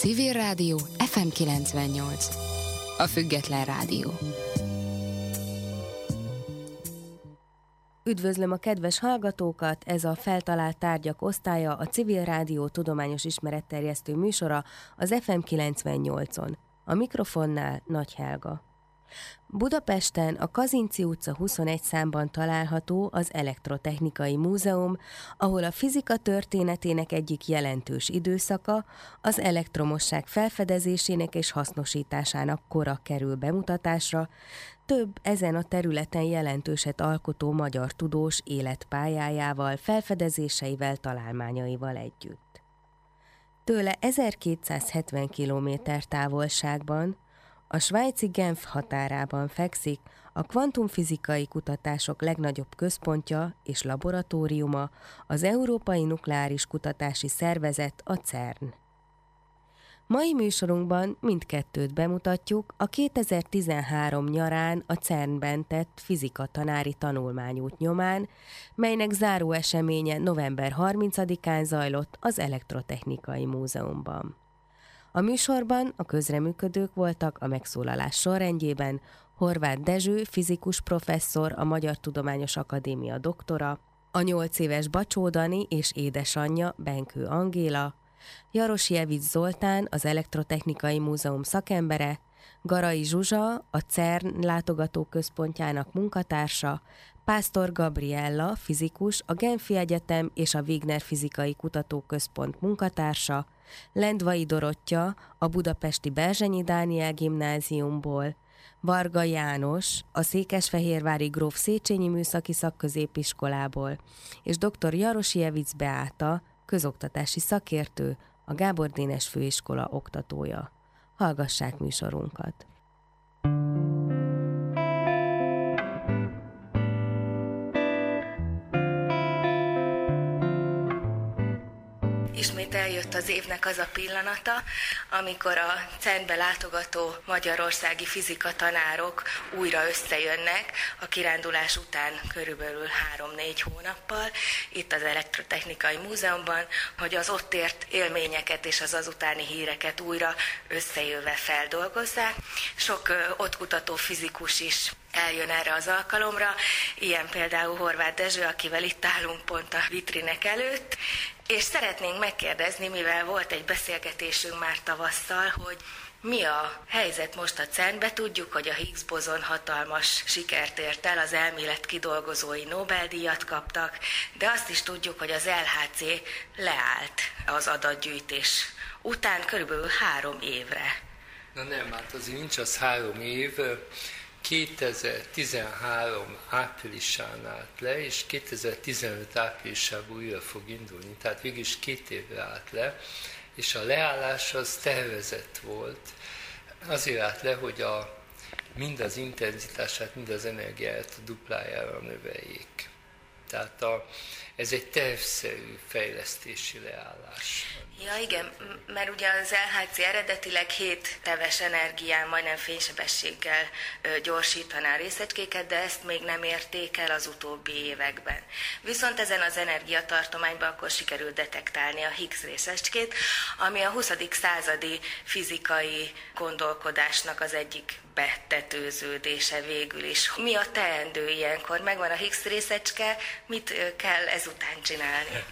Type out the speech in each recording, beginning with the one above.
Civil Rádió FM 98. A Független Rádió. Üdvözlöm a kedves hallgatókat, ez a Feltalált Tárgyak osztálya, a Civil Rádió tudományos ismeretterjesztő műsora az FM 98-on. A mikrofonnál Nagy Helga. Budapesten a Kazinci utca 21 számban található az Elektrotechnikai Múzeum, ahol a fizika történetének egyik jelentős időszaka az elektromosság felfedezésének és hasznosításának kora kerül bemutatásra, több ezen a területen jelentőset alkotó magyar tudós életpályájával, felfedezéseivel, találmányaival együtt. Tőle 1270 km távolságban, a svájci Genf határában fekszik a kvantumfizikai kutatások legnagyobb központja és laboratóriuma, az Európai Nukleáris Kutatási Szervezet, a CERN. Mai műsorunkban mindkettőt bemutatjuk a 2013 nyarán a CERN-ben tett fizika tanári tanulmányút nyomán, melynek záró eseménye november 30-án zajlott az Elektrotechnikai Múzeumban. A műsorban a közreműködők voltak a megszólalás sorrendjében Horváth Dezső, fizikus professzor, a Magyar Tudományos Akadémia doktora, a nyolc éves Bacsó Dani és édesanyja Benkő Angéla, Jarosi Evic Zoltán, az Elektrotechnikai Múzeum szakembere, Garai Zsuzsa, a CERN látogatóközpontjának munkatársa, Pásztor Gabriella, fizikus, a Genfi Egyetem és a Wigner Fizikai Kutatóközpont munkatársa, Lendvai Dorottya, a budapesti Berzsenyi Dániel gimnáziumból, Varga János, a Székesfehérvári Gróf Széchenyi Műszaki Szakközépiskolából, és dr. Jarosievic Beáta, közoktatási szakértő, a Gábor Dénes Főiskola oktatója. Hallgassák műsorunkat! Eljött az évnek az a pillanata, amikor a CERN-be látogató magyarországi fizika tanárok újra összejönnek a kirándulás után körülbelül 3-4 hónappal itt az Elektrotechnikai Múzeumban, hogy az ott ért élményeket és az azutáni híreket újra összejövve feldolgozzák. Sok ott kutató fizikus is eljön erre az alkalomra, ilyen például Horváth Dezső, akivel itt állunk pont a vitrinek előtt, és szeretnénk megkérdezni, mivel volt egy beszélgetésünk már tavasszal, hogy mi a helyzet most a CERN-be? Tudjuk, hogy a Higgs bozon hatalmas sikert ért el, az elmélet kidolgozói Nobel-díjat kaptak, de azt is tudjuk, hogy az LHC leállt az adatgyűjtés után körülbelül három évre. Na nem, hát azért nincs az három év. 2013 áprilisán állt le, és 2015 áprilisában újra fog indulni, tehát végül is két évre állt le, és a leállás az tervezett volt. Azért állt le, hogy a, mind az intenzitását, mind az energiáját a duplájára növeljék. Tehát a, ez egy tervszerű fejlesztési leállás. Ja igen, mert ugye az LHC eredetileg 7 teves energián, majdnem fénysebességgel gyorsítaná részecskéket, de ezt még nem érték el az utóbbi években. Viszont ezen az energiatartományban akkor sikerült detektálni a Higgs részecskét, ami a 20. századi fizikai gondolkodásnak az egyik betetőződése végül is. Mi a teendő ilyenkor? Megvan a Higgs részecske, mit kell ezután csinálni?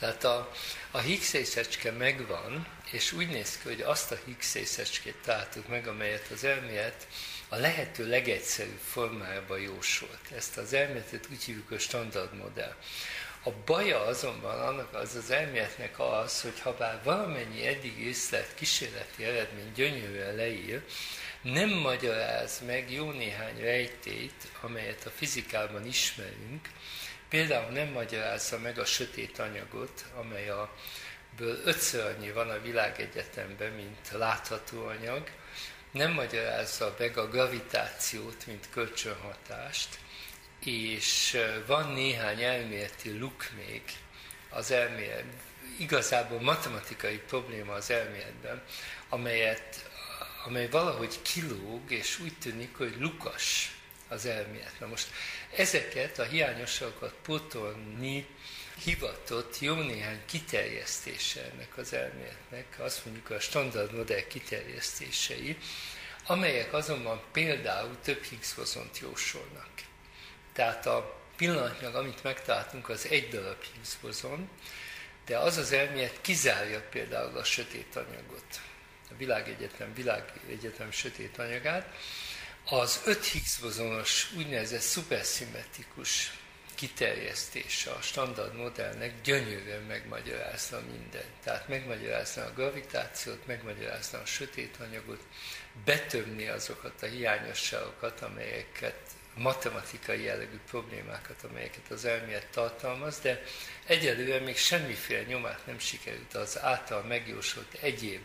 Tehát a, a Higgs részecske megvan, és úgy néz ki, hogy azt a Higgs részecskét találtuk meg, amelyet az elmélet a lehető legegyszerűbb formájában jósolt. Ezt az elméletet úgy hívjuk, hogy standard modell. A baja azonban annak az az elméletnek az, hogy ha bár valamennyi eddig észlelt kísérleti eredmény gyönyörűen leír, nem magyaráz meg jó néhány rejtét, amelyet a fizikában ismerünk, Például nem magyarázza meg a sötét anyagot, amely a ből ötször annyi van a világegyetemben, mint látható anyag, nem magyarázza meg a gravitációt, mint kölcsönhatást, és van néhány elméleti luk még az elmélet, igazából matematikai probléma az elméletben, amelyet, amely valahogy kilóg, és úgy tűnik, hogy lukas az elmélet. Na most ezeket a hiányosságokat pótolni hivatott jó néhány kiterjesztése ennek az elméletnek, azt mondjuk a standard modell kiterjesztései, amelyek azonban például több Higgs bozont jósolnak. Tehát a pillanatnyilag, amit megtaláltunk, az egy darab Higgs bozon, de az az elmélet kizárja például a sötét anyagot, a világegyetem, világegyetem sötét anyagát, az 5 Higgs bozonos úgynevezett szuperszimmetrikus kiterjesztése a standard modellnek gyönyörűen megmagyarázna mindent. Tehát megmagyarázna a gravitációt, megmagyarázna a sötét anyagot, betömni azokat a hiányosságokat, amelyeket matematikai jellegű problémákat, amelyeket az elmélet tartalmaz, de egyelőre még semmiféle nyomát nem sikerült az által megjósolt egyéb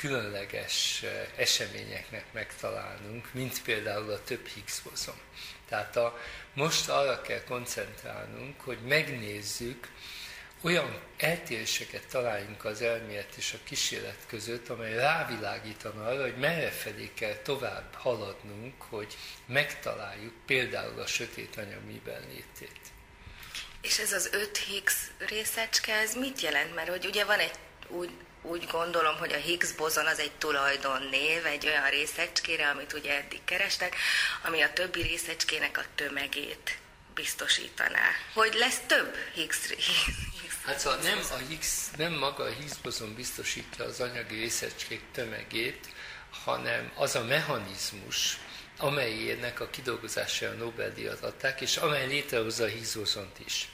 különleges eh, eseményeknek megtalálnunk, mint például a több Higgs bozon. Tehát a, most arra kell koncentrálnunk, hogy megnézzük, olyan eltéréseket találjunk az elmélet és a kísérlet között, amely rávilágítana arra, hogy merre felé kell tovább haladnunk, hogy megtaláljuk például a sötét anyag miben létét. És ez az 5 Higgs részecske, ez mit jelent? Mert hogy ugye van egy úgy úgy gondolom, hogy a Higgs bozon az egy tulajdonnév, egy olyan részecskére, amit ugye eddig kerestek, ami a többi részecskének a tömegét biztosítaná. Hogy lesz több Higgs, Higgs Hát szóval nem, a Higgs, nem maga a Higgs bozon biztosítja az anyagi részecskék tömegét, hanem az a mechanizmus, amelyének a kidolgozására Nobel-díjat adták, és amely létrehozza a Higgs bozont is.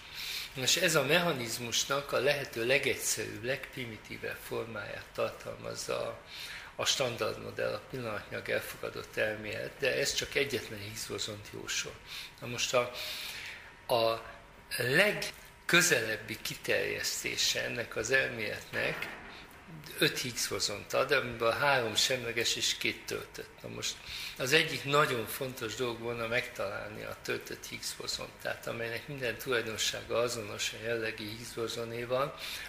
Most ez a mechanizmusnak a lehető legegyszerűbb, legprimitívebb formáját tartalmazza a, a standard modell, a pillanatnyag elfogadott elmélet, de ez csak egyetlen Higgs-bozont jósol. Na most a, a legközelebbi kiterjesztése ennek az elméletnek 5 Higgs bozont ad, amiben három semleges és két töltött. Na most az egyik nagyon fontos dolog volna megtalálni a töltött Higgs tehát amelynek minden tulajdonsága azonos a jellegi Higgs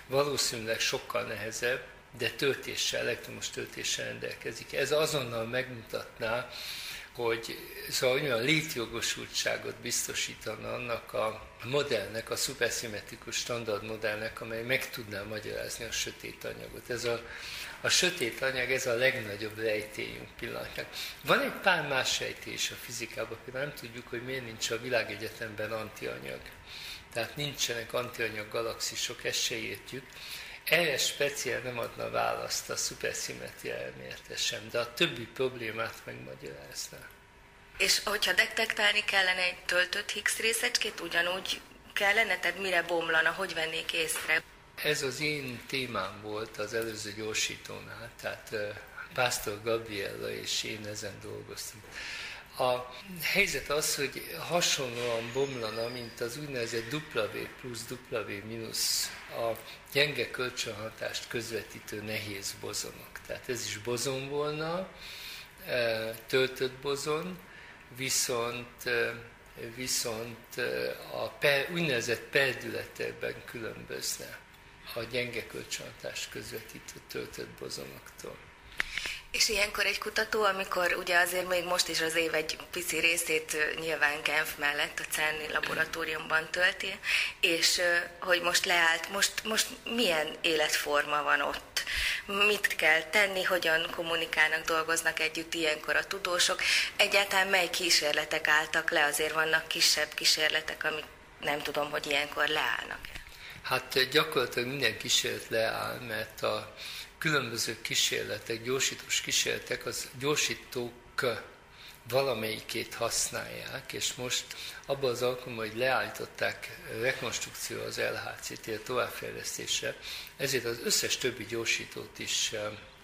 valószínűleg sokkal nehezebb, de töltéssel, elektromos töltéssel rendelkezik. Ez azonnal megmutatná, hogy szóval olyan létjogosultságot biztosítana annak a modellnek, a szuperszimmetrikus standard modellnek, amely meg tudná magyarázni a sötét anyagot. Ez a, a sötét anyag, ez a legnagyobb rejtélyünk pillanatnak. Van egy pár más rejtély is a fizikában, például nem tudjuk, hogy miért nincs a világegyetemben antianyag. Tehát nincsenek antianyag galaxisok, ezt se értjük. Erre speciál nem adna választ a szuperszimmetria elmélete sem, de a többi problémát megmagyarázná. És hogyha detektálni kellene egy töltött Higgs részecskét, ugyanúgy kellene, tehát mire bomlana, hogy vennék észre? Ez az én témám volt az előző gyorsítónál, tehát Pásztor Gabriella és én ezen dolgoztunk. A helyzet az, hogy hasonlóan bomlana, mint az úgynevezett W plusz W minusz a gyenge kölcsönhatást közvetítő nehéz bozonok. Tehát ez is bozon volna, töltött bozon, viszont, viszont a per, úgynevezett perdületében különbözne a gyenge kölcsönhatást közvetítő töltött bozonoktól. És ilyenkor egy kutató, amikor ugye azért még most is az év egy pici részét nyilván Genf mellett a CERN laboratóriumban tölti, és hogy most leállt, most, most milyen életforma van ott? Mit kell tenni, hogyan kommunikálnak, dolgoznak együtt ilyenkor a tudósok? Egyáltalán mely kísérletek álltak le? Azért vannak kisebb kísérletek, amik nem tudom, hogy ilyenkor leállnak. Hát gyakorlatilag minden kísérlet leáll, mert a különböző kísérletek, gyorsítós kísérletek, az gyorsítók valamelyikét használják, és most abban az alkalommal, hogy leállították rekonstrukció az LHCT a továbbfejlesztésre, ezért az összes többi gyorsítót is,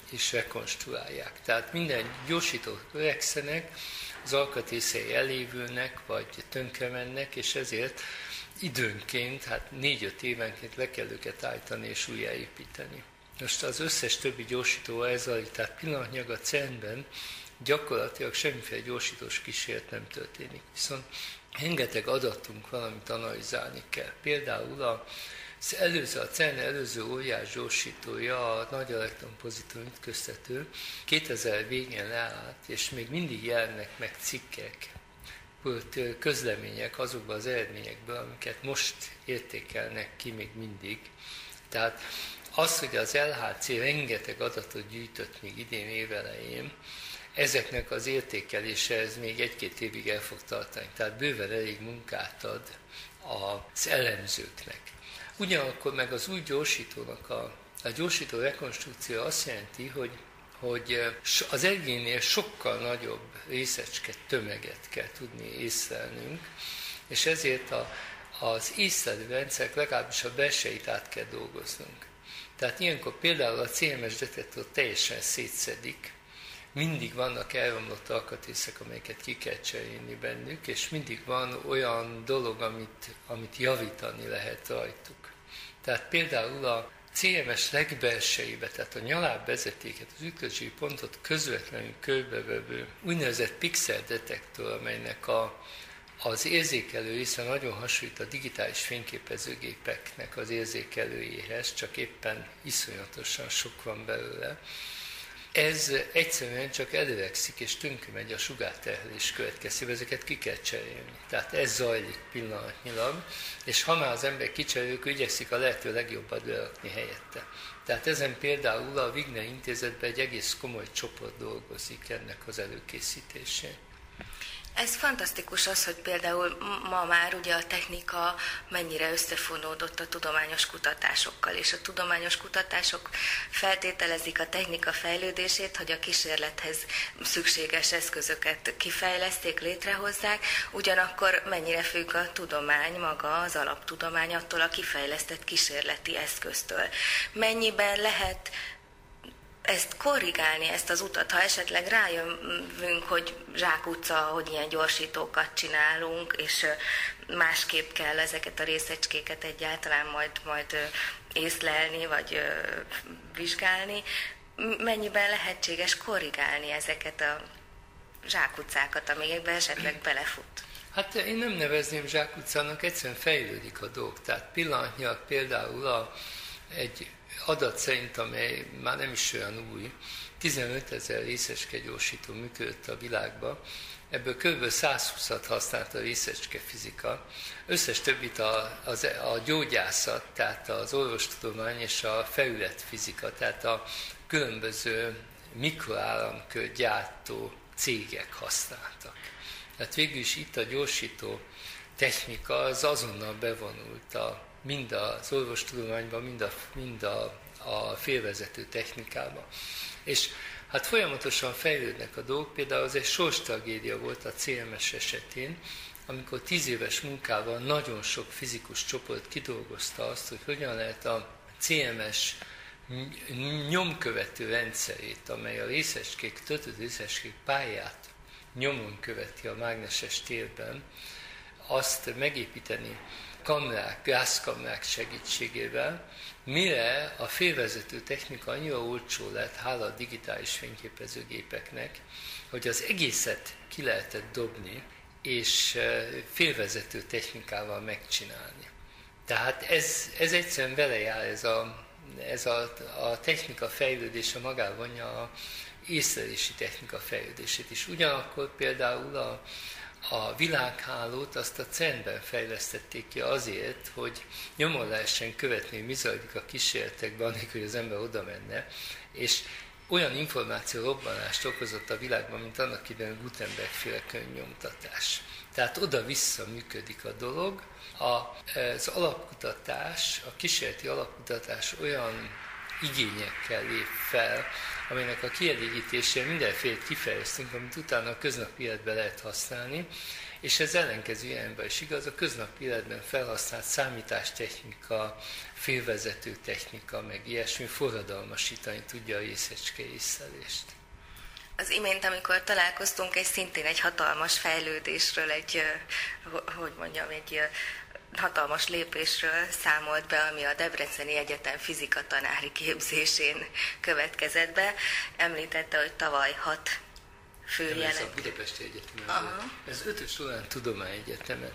is rekonstruálják. Tehát minden gyorsító öregszenek, az alkatrészei elévülnek, vagy tönkre mennek, és ezért időnként, hát négy-öt évenként le kell őket állítani és újjáépíteni. Most az összes többi gyorsító a, tehát pillanatnyilag a CERN-ben gyakorlatilag semmiféle gyorsítós kísérlet nem történik. Viszont rengeteg adatunk valamit analizálni kell. Például a az előző, a CERN előző óriás gyorsítója, a nagy elektronpozitron ütköztető 2000 végén leállt, és még mindig jelennek meg cikkek közlemények azokban az eredményekből, amiket most értékelnek ki még mindig. Tehát az, hogy az LHC rengeteg adatot gyűjtött még idén évelején, ezeknek az értékelése ez még egy-két évig el fog tartani. Tehát bőven elég munkát ad az elemzőknek. Ugyanakkor meg az új gyorsítónak a, a gyorsító rekonstrukció azt jelenti, hogy hogy az egénél sokkal nagyobb részecske tömeget kell tudni észlelnünk, és ezért a, az észlelő rendszerek legalábbis a belsejét át kell dolgoznunk. Tehát ilyenkor például a CMS detektor teljesen szétszedik, mindig vannak elromlott alkatrészek, amelyeket ki kell cserélni bennük, és mindig van olyan dolog, amit, amit javítani lehet rajtuk. Tehát például a CMS legbelsejébe, tehát a nyaláb vezetéket, az ütközési pontot közvetlenül körbevevő úgynevezett pixel detektor, amelynek a, az érzékelő része nagyon hasonlít a digitális fényképezőgépeknek az érzékelőjéhez, csak éppen iszonyatosan sok van belőle ez egyszerűen csak előrekszik és tönkre megy a sugárterhelés következtében, ezeket ki kell cserélni. Tehát ez zajlik pillanatnyilag, és ha már az ember kicserélők, igyekszik a lehető legjobbat lerakni helyette. Tehát ezen például a Vigne intézetben egy egész komoly csoport dolgozik ennek az előkészítésén. Ez fantasztikus az, hogy például ma már ugye a technika mennyire összefonódott a tudományos kutatásokkal, és a tudományos kutatások feltételezik a technika fejlődését, hogy a kísérlethez szükséges eszközöket kifejleszték, létrehozzák, ugyanakkor mennyire függ a tudomány, maga az alaptudomány attól a kifejlesztett kísérleti eszköztől. Mennyiben lehet ezt korrigálni, ezt az utat, ha esetleg rájövünk, hogy utca, hogy ilyen gyorsítókat csinálunk, és másképp kell ezeket a részecskéket egyáltalán majd, majd észlelni, vagy vizsgálni, mennyiben lehetséges korrigálni ezeket a zsákutcákat, amikbe esetleg belefut? Hát én nem nevezném zsákutcának, egyszerűen fejlődik a dolg. Tehát pillanatnyilag például a, egy adat szerint, amely már nem is olyan új, 15 ezer részecske gyorsító működött a világban, ebből kb. 120-at használta a részecske fizika, összes többit a, az, a gyógyászat, tehát az orvostudomány és a fizika, tehát a különböző mikroállamkör gyártó cégek használtak. Tehát végül is itt a gyorsító technika az azonnal bevonult a mind az orvostudományban, mind a, mind a, a félvezető technikában. És hát folyamatosan fejlődnek a dolgok, például az egy sors tragédia volt a CMS esetén, amikor tíz éves munkával nagyon sok fizikus csoport kidolgozta azt, hogy hogyan lehet a CMS nyomkövető rendszerét, amely a részecskék, töltött részecskék pályát nyomon követi a mágneses térben, azt megépíteni kamrák, gázkamrák segítségével, mire a félvezető technika annyira olcsó lett, hála a digitális fényképezőgépeknek, hogy az egészet ki lehetett dobni, és e, félvezető technikával megcsinálni. Tehát ez, ez egyszerűen vele jár, ez a, ez a, a technika fejlődése magával vonja a észlelési technika fejlődését is. Ugyanakkor például a, a világhálót azt a CERN-ben fejlesztették ki azért, hogy nyomon lehessen követni, mi zajlik a kísérletekben, anélkül, hogy az ember oda menne, és olyan információ robbanást okozott a világban, mint annak idején Gutenberg féle könyvnyomtatás. Tehát oda-vissza működik a dolog. Az alapkutatás, a kísérleti alapkutatás olyan igényekkel lép fel, aminek a kielégítésére mindenféle kifejeztünk, amit utána a köznapi életben lehet használni, és ez ellenkező ilyenben is igaz, a köznapi életben felhasznált számítástechnika, félvezető technika, meg ilyesmi forradalmasítani tudja a részecske észlelést. Az imént, amikor találkoztunk, egy szintén egy hatalmas fejlődésről, egy, hogy mondjam, egy hatalmas lépésről számolt be, ami a Debreceni Egyetem fizika tanári képzésén következett be. Említette, hogy tavaly hat fő Ez a Budapesti Egyetem. Ez ötös során tudományegyeteme.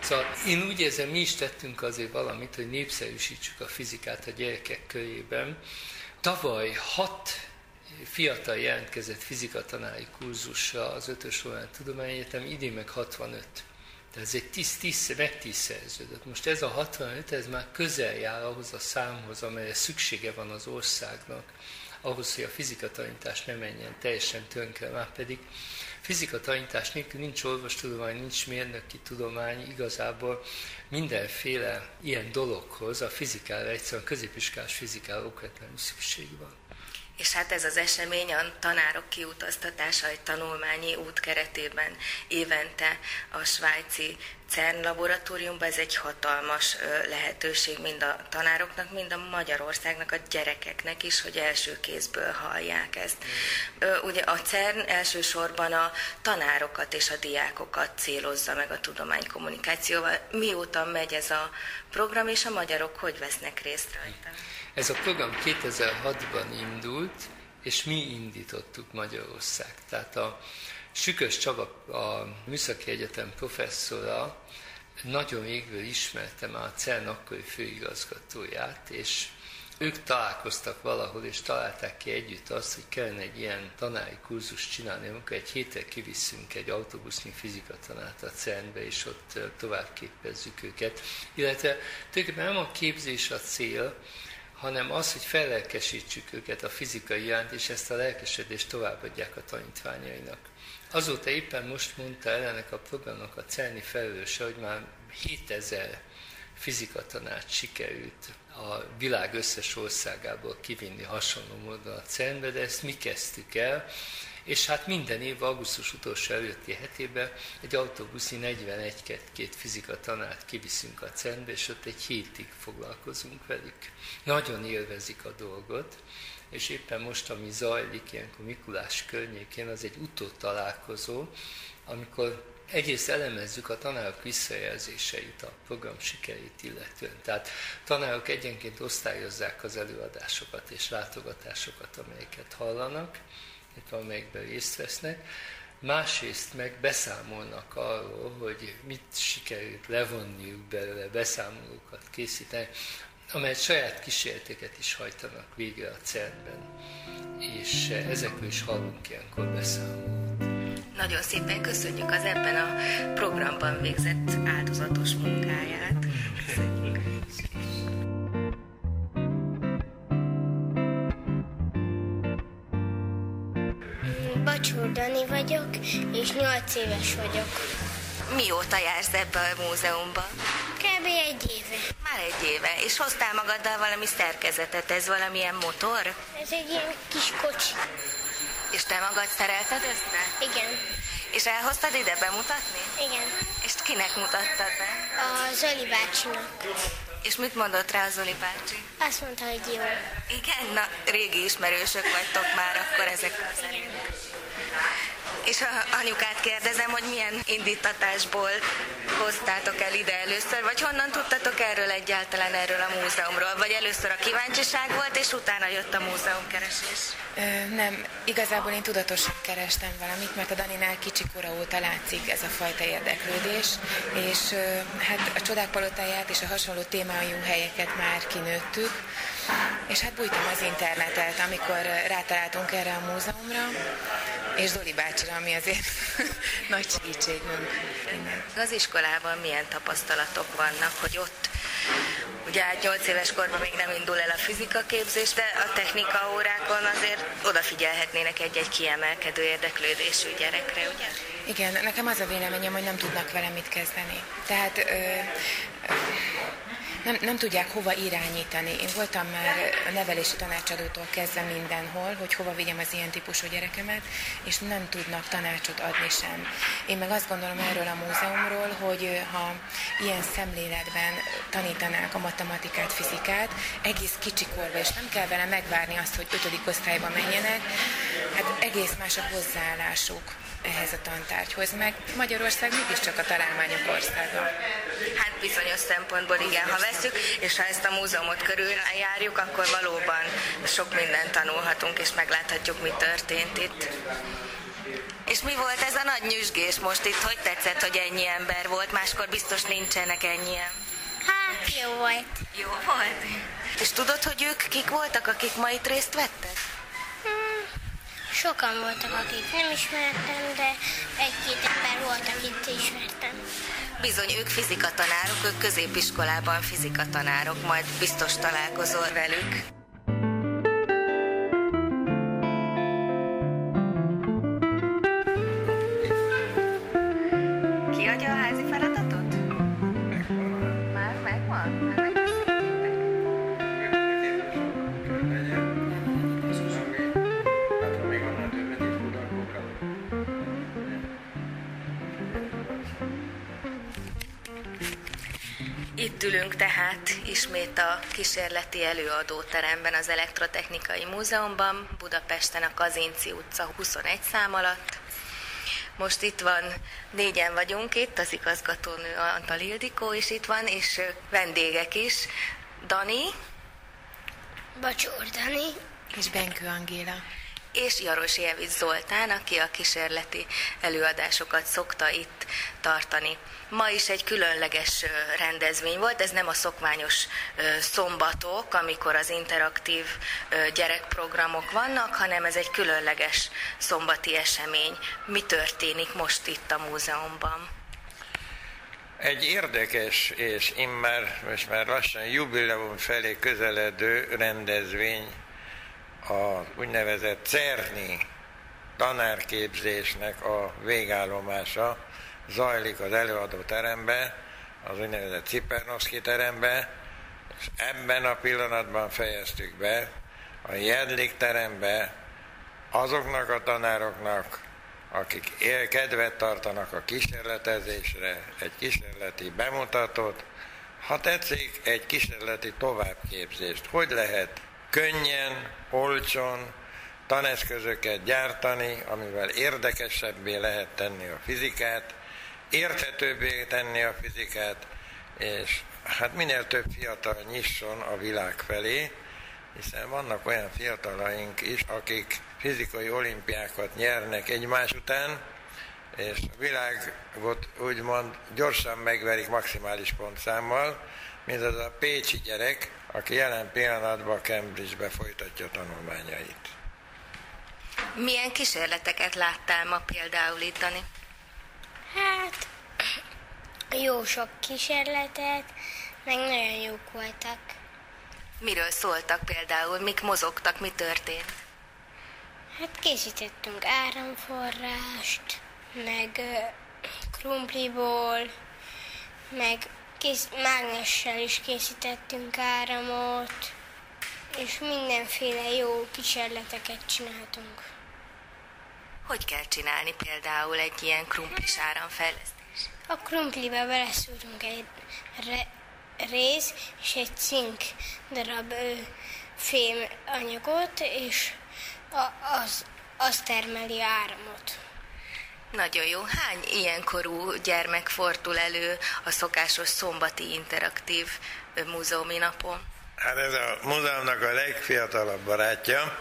Szóval én úgy érzem, mi is tettünk azért valamit, hogy népszerűsítsük a fizikát a gyerekek körében. Tavaly hat fiatal jelentkezett fizikatanári kurzusra az Ötös Tudomány Tudományegyetem, idén meg 65. Tehát ez egy 10, 10, meg tízszerződött. Most ez a 65, ez már közel jár ahhoz a számhoz, amelyre szüksége van az országnak, ahhoz, hogy a fizikatanítás ne menjen teljesen tönkre, már pedig fizikatanítás nélkül nincs orvostudomány, nincs mérnöki tudomány, igazából mindenféle ilyen dologhoz a fizikára, egyszerűen középiskás fizikára okvetlenül szükség van. És hát ez az esemény a tanárok kiutaztatása egy tanulmányi út keretében évente a svájci CERN laboratóriumban, ez egy hatalmas lehetőség mind a tanároknak, mind a Magyarországnak, a gyerekeknek is, hogy első kézből hallják ezt. Ugye a CERN elsősorban a tanárokat és a diákokat célozza meg a tudománykommunikációval. Mióta megy ez a program, és a magyarok hogy vesznek részt rajta? Ez a program 2006-ban indult, és mi indítottuk Magyarország. Tehát a Sükös Csaba, a Műszaki Egyetem professzora, nagyon régről ismerte már a CERN akkori főigazgatóját, és ők találkoztak valahol, és találták ki együtt azt, hogy kellene egy ilyen tanári kurzus csinálni, amikor egy hétre kivisszünk egy autóbusznyi fizikatanát a CERN-be, és ott tovább képezzük őket. Illetve tulajdonképpen nem a képzés a cél, hanem az, hogy fellelkesítsük őket a fizikai iránt, és ezt a lelkesedést továbbadják a tanítványainak. Azóta éppen most mondta el ennek a programnak a CERNI felelőse, hogy már 7000 fizikatanárt sikerült a világ összes országából kivinni hasonló módon a CERN-be, de ezt mi kezdtük el, és hát minden év augusztus utolsó előtti hetében egy autóbuszi 41-2 fizika tanárt kiviszünk a cern és ott egy hétig foglalkozunk velük. Nagyon élvezik a dolgot, és éppen most, ami zajlik ilyenkor Mikulás környékén, az egy utótalálkozó, amikor egyrészt elemezzük a tanárok visszajelzéseit, a program sikerét illetően. Tehát tanárok egyenként osztályozzák az előadásokat és látogatásokat, amelyeket hallanak, amelyekben részt vesznek, másrészt meg beszámolnak arról, hogy mit sikerült levonniuk belőle, beszámolókat készíteni, amelyet saját kísérleteket is hajtanak végre a CERN-ben, és ezekről is hallunk ilyenkor beszámolót. Nagyon szépen köszönjük az ebben a programban végzett áldozatos munkáját. Bacsúr Dani vagyok, és 8 éves vagyok. Mióta jársz ebbe a múzeumba? Kb. egy éve. Már egy éve. És hoztál magaddal valami szerkezetet? Ez valamilyen motor? Ez egy ilyen kis kocsi. És te magad szerelted össze? Igen. És elhoztad ide bemutatni? Igen. És kinek mutattad be? A Zoli bácsinak. És mit mondott rá Zoli bácsi? Azt mondta, hogy jó. Igen? Na, régi ismerősök vagytok már akkor ezek szerint. És a anyukát kérdezem, hogy milyen indítatásból hoztátok el ide először, vagy honnan tudtatok erről egyáltalán erről a múzeumról? Vagy először a kíváncsiság volt, és utána jött a múzeumkeresés? Ö, nem, igazából én tudatosan kerestem valamit, mert a Daninál kicsikora óta látszik ez a fajta érdeklődés, és ö, hát a csodák palotáját és a hasonló témájú helyeket már kinőttük, és hát bújtam az internetet, amikor rátaláltunk erre a múzeumra, és Zoli bácsira, ami azért nagy segítségünk. Az iskolában milyen tapasztalatok vannak, hogy ott Ugye hát 8 éves korban még nem indul el a fizika képzés, de a technika órákon azért odafigyelhetnének egy-egy kiemelkedő érdeklődésű gyerekre, ugye? Igen, nekem az a véleményem, hogy nem tudnak vele mit kezdeni. Tehát ö, ö, nem, nem tudják hova irányítani. Én voltam már a nevelési tanácsadótól kezdve mindenhol, hogy hova vigyem az ilyen típusú gyerekemet, és nem tudnak tanácsot adni sem. Én meg azt gondolom erről a múzeumról, hogy ha ilyen szemléletben tanítanák a matematikát, fizikát, egész kicsikorba, és nem kell vele megvárni azt, hogy ötödik osztályba menjenek, hát egész más a hozzáállásuk ehhez a tantárgyhoz, meg Magyarország mégiscsak a találmányok országa. Hát bizonyos szempontból igen, ha veszük, és ha ezt a múzeumot körül járjuk, akkor valóban sok mindent tanulhatunk, és megláthatjuk, mi történt itt. És mi volt ez a nagy nyüzsgés most itt? Hogy tetszett, hogy ennyi ember volt? Máskor biztos nincsenek ennyien. Hát, jó volt. Jó volt? És tudod, hogy ők kik voltak, akik ma itt részt vettek? Sokan voltak, akik nem ismertem, de egy-két ember volt, akit ismertem. Bizony, ők fizikatanárok, ők középiskolában fizikatanárok, majd biztos találkozol velük. Ismét a kísérleti előadóteremben az Elektrotechnikai Múzeumban, Budapesten a Kazinci utca 21 szám alatt. Most itt van, négyen vagyunk itt, az igazgatónő Antal Ildikó is itt van, és vendégek is. Dani. Bacsor Dani. És Benkő Angéla és Jaros Jevic Zoltán, aki a kísérleti előadásokat szokta itt tartani. Ma is egy különleges rendezvény volt, ez nem a szokványos szombatok, amikor az interaktív gyerekprogramok vannak, hanem ez egy különleges szombati esemény. Mi történik most itt a múzeumban? Egy érdekes és immár most már lassan jubileum felé közeledő rendezvény az úgynevezett CERNI tanárképzésnek a végállomása zajlik az előadó terembe, az úgynevezett Cipernoszki terembe, és ebben a pillanatban fejeztük be a Jedlik terembe azoknak a tanároknak, akik él, kedvet tartanak a kísérletezésre, egy kísérleti bemutatót, ha tetszik, egy kísérleti továbbképzést. Hogy lehet könnyen, olcsón taneszközöket gyártani, amivel érdekesebbé lehet tenni a fizikát, érthetőbbé tenni a fizikát, és hát minél több fiatal nyisson a világ felé, hiszen vannak olyan fiatalaink is, akik fizikai olimpiákat nyernek egymás után, és a világot úgymond gyorsan megverik maximális pontszámmal, mint az a pécsi gyerek, aki jelen pillanatban Cambridge-be folytatja tanulmányait. Milyen kísérleteket láttál ma például itt, Dani? Hát, jó sok kísérletet, meg nagyon jók voltak. Miről szóltak például? Mik mozogtak? Mi történt? Hát készítettünk áramforrást, meg krumpliból, meg kész, mágnessel is készítettünk áramot, és mindenféle jó kísérleteket csináltunk. Hogy kell csinálni például egy ilyen krumplis áramfejlesztés? A krumpliba beleszúrunk egy re- rész és egy cink darab ö, fém anyagot, és a, az, az termeli áramot. Nagyon jó. Hány ilyenkorú gyermek fordul elő a szokásos szombati interaktív múzeumi napon? Hát ez a múzeumnak a legfiatalabb barátja,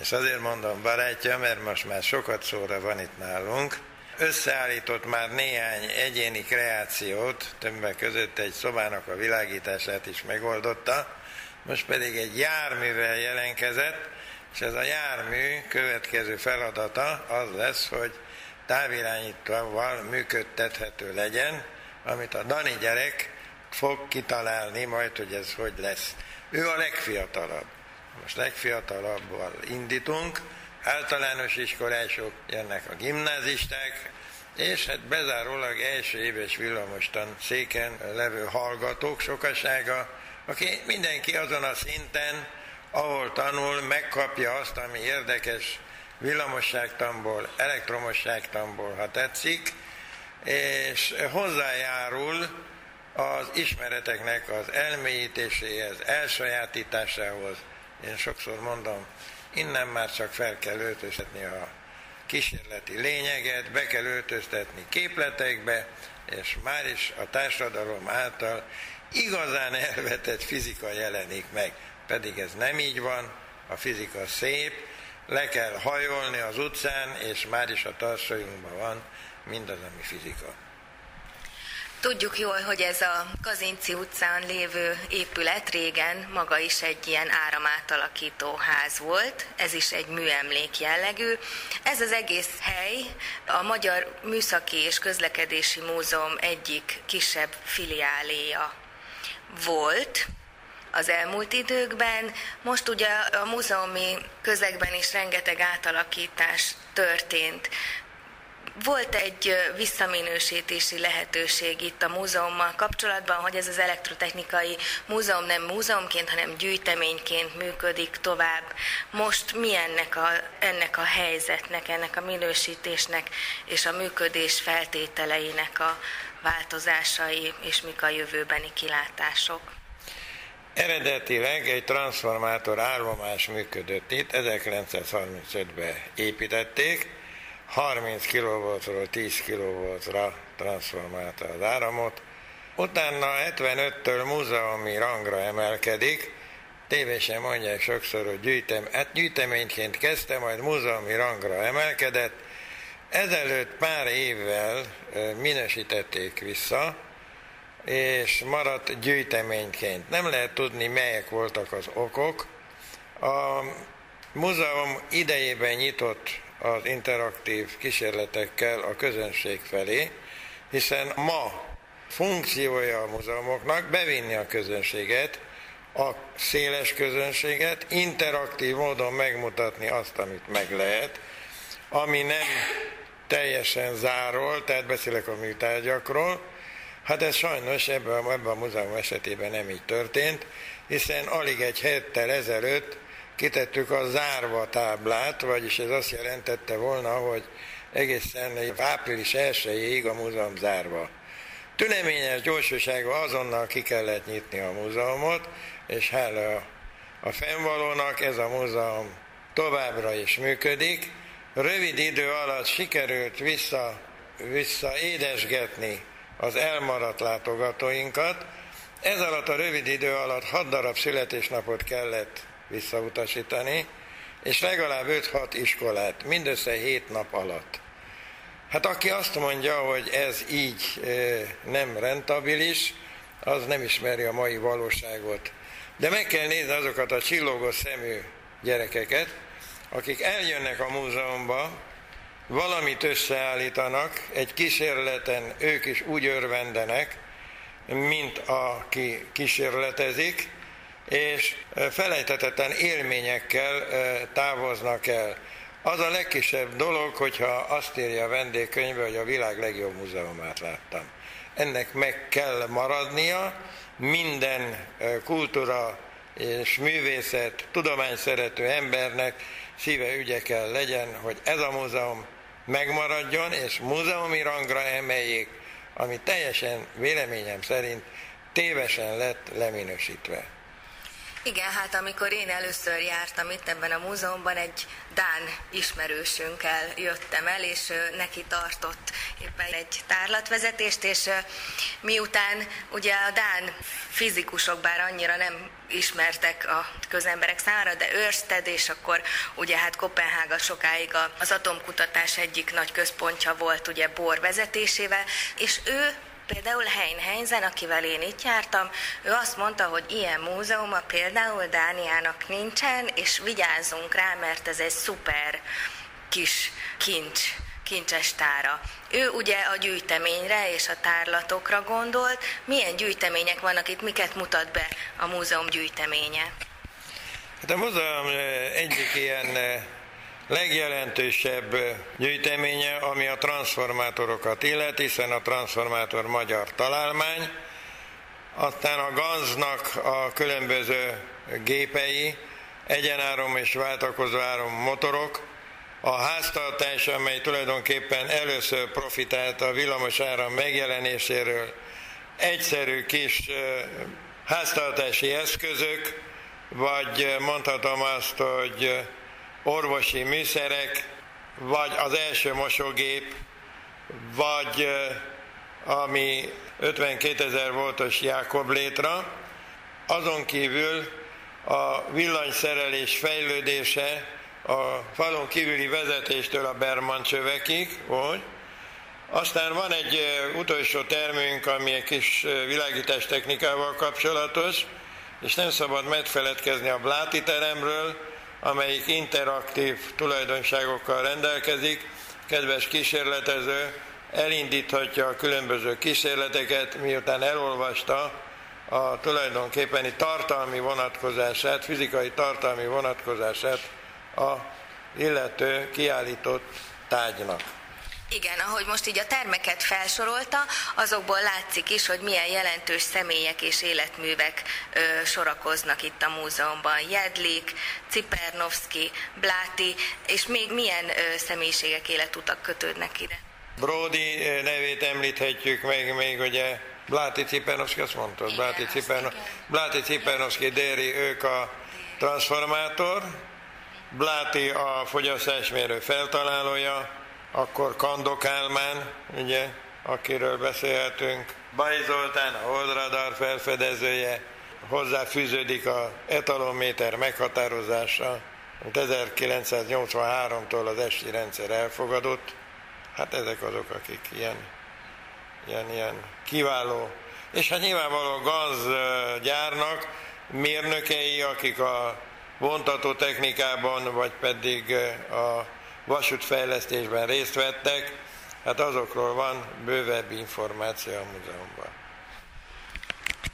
és azért mondom barátja, mert most már sokat szóra van itt nálunk. Összeállított már néhány egyéni kreációt, többek között egy szobának a világítását is megoldotta, most pedig egy járművel jelenkezett, és ez a jármű következő feladata az lesz, hogy távirányítóval működtethető legyen, amit a Dani gyerek fog kitalálni majd, hogy ez hogy lesz. Ő a legfiatalabb. Most legfiatalabbval indítunk, általános iskolások, jönnek a gimnázisták, és hát bezárólag első éves villamostan széken levő hallgatók sokasága, aki mindenki azon a szinten, ahol tanul, megkapja azt, ami érdekes villamosságtamból, elektromosságtamból, ha tetszik, és hozzájárul az ismereteknek az elmélyítéséhez, elsajátításához. Én sokszor mondom, innen már csak fel kell öltöztetni a kísérleti lényeget, be kell öltöztetni képletekbe, és már is a társadalom által igazán elvetett fizika jelenik meg. Pedig ez nem így van, a fizika szép, le kell hajolni az utcán, és már is a tarsainkban van mindaz, ami fizika. Tudjuk jól, hogy ez a Kazinci utcán lévő épület régen maga is egy ilyen áramátalakító ház volt, ez is egy műemlék jellegű. Ez az egész hely a Magyar Műszaki és Közlekedési Múzeum egyik kisebb filiáléja volt, az elmúlt időkben. Most ugye a múzeumi közegben is rengeteg átalakítás történt. Volt egy visszaminősítési lehetőség itt a múzeummal kapcsolatban, hogy ez az elektrotechnikai múzeum nem múzeumként, hanem gyűjteményként működik tovább. Most mi ennek a, ennek a helyzetnek, ennek a minősítésnek és a működés feltételeinek a változásai, és mik a jövőbeni kilátások? Eredetileg egy transformátor állomás működött itt, 1935-ben építették, 30 kV-ról 10 kV-ra transformálta az áramot. Utána 75-től múzeumi rangra emelkedik, tévesen mondják sokszor, hogy gyűjtem, hát gyűjteményként kezdte, majd múzeumi rangra emelkedett. Ezelőtt pár évvel minősítették vissza, és maradt gyűjteményként. Nem lehet tudni, melyek voltak az okok. A múzeum idejében nyitott az interaktív kísérletekkel a közönség felé, hiszen ma funkciója a múzeumoknak bevinni a közönséget, a széles közönséget, interaktív módon megmutatni azt, amit meg lehet, ami nem teljesen zárol, tehát beszélek a műtárgyakról, Hát ez sajnos ebben, ebben a múzeum esetében nem így történt, hiszen alig egy héttel ezelőtt kitettük a zárva táblát, vagyis ez azt jelentette volna, hogy egészen április 1 a múzeum zárva. Tüneményes gyorsaságban azonnal ki kellett nyitni a múzeumot, és hála a fennvalónak ez a múzeum továbbra is működik. Rövid idő alatt sikerült vissza édesgetni az elmaradt látogatóinkat. Ez alatt a rövid idő alatt 6 darab születésnapot kellett visszautasítani, és legalább 5-6 iskolát, mindössze 7 nap alatt. Hát aki azt mondja, hogy ez így nem rentabilis, az nem ismeri a mai valóságot. De meg kell nézni azokat a csillogó szemű gyerekeket, akik eljönnek a múzeumba, valamit összeállítanak, egy kísérleten ők is úgy örvendenek, mint aki kísérletezik, és felejtetetlen élményekkel távoznak el. Az a legkisebb dolog, hogyha azt írja a vendégkönyvbe, hogy a világ legjobb múzeumát láttam. Ennek meg kell maradnia, minden kultúra és művészet, tudomány szerető embernek szíve ügye kell legyen, hogy ez a múzeum megmaradjon, és múzeumi rangra emeljék, ami teljesen véleményem szerint tévesen lett leminősítve. Igen, hát amikor én először jártam itt ebben a múzeumban, egy Dán ismerősünkkel jöttem el, és neki tartott éppen egy tárlatvezetést, és miután ugye a Dán fizikusok bár annyira nem ismertek a közemberek számára, de Örsted, és akkor ugye hát Kopenhága sokáig az atomkutatás egyik nagy központja volt ugye Bor vezetésével, és ő Például Hein Heinzen, akivel én itt jártam, ő azt mondta, hogy ilyen múzeuma például Dániának nincsen, és vigyázzunk rá, mert ez egy szuper kis kincs kincses tára. Ő ugye a gyűjteményre és a tárlatokra gondolt. Milyen gyűjtemények vannak itt, miket mutat be a múzeum gyűjteménye? Hát a múzeum egyik ilyen legjelentősebb gyűjteménye, ami a transformátorokat illet, hiszen a transformátor magyar találmány, aztán a ganznak a különböző gépei, egyenárom és váltakozó áram motorok, a háztartás, amely tulajdonképpen először profitált a villamos áram megjelenéséről, egyszerű kis háztartási eszközök, vagy mondhatom azt, hogy orvosi műszerek, vagy az első mosógép, vagy ami 52 ezer voltos Jákob létra. Azon kívül a villanyszerelés fejlődése a falon kívüli vezetéstől a Berman csövekig, hogy Aztán van egy utolsó termünk, ami egy kis világítás technikával kapcsolatos, és nem szabad megfeledkezni a Bláti teremről, amelyik interaktív tulajdonságokkal rendelkezik. Kedves kísérletező, elindíthatja a különböző kísérleteket, miután elolvasta a tulajdonképpeni tartalmi vonatkozását, fizikai tartalmi vonatkozását a illető kiállított tárgynak. Igen, ahogy most így a termeket felsorolta, azokból látszik is, hogy milyen jelentős személyek és életművek ö, sorakoznak itt a múzeumban. Jedlik, Cipernovski, Bláti, és még milyen ö, személyiségek életutak kötődnek ide. Brody nevét említhetjük meg, még ugye Bláti Cipernovski, azt mondtad? Igen, Bláti, Ciperno, Bláti Cipernovski, Déri, ők a transformátor, Bláti a fogyasztásmérő feltalálója, akkor Kandok Álmán, ugye, akiről beszélhetünk, Baj Zoltán, a holdradar felfedezője, hozzáfűződik a etalonméter meghatározása, amit 1983-tól az esti rendszer elfogadott. Hát ezek azok, akik ilyen, ilyen, ilyen kiváló, és hát nyilvánvaló gazgyárnak mérnökei, akik a vontató technikában, vagy pedig a vasútfejlesztésben részt vettek, hát azokról van bővebb információ a múzeumban.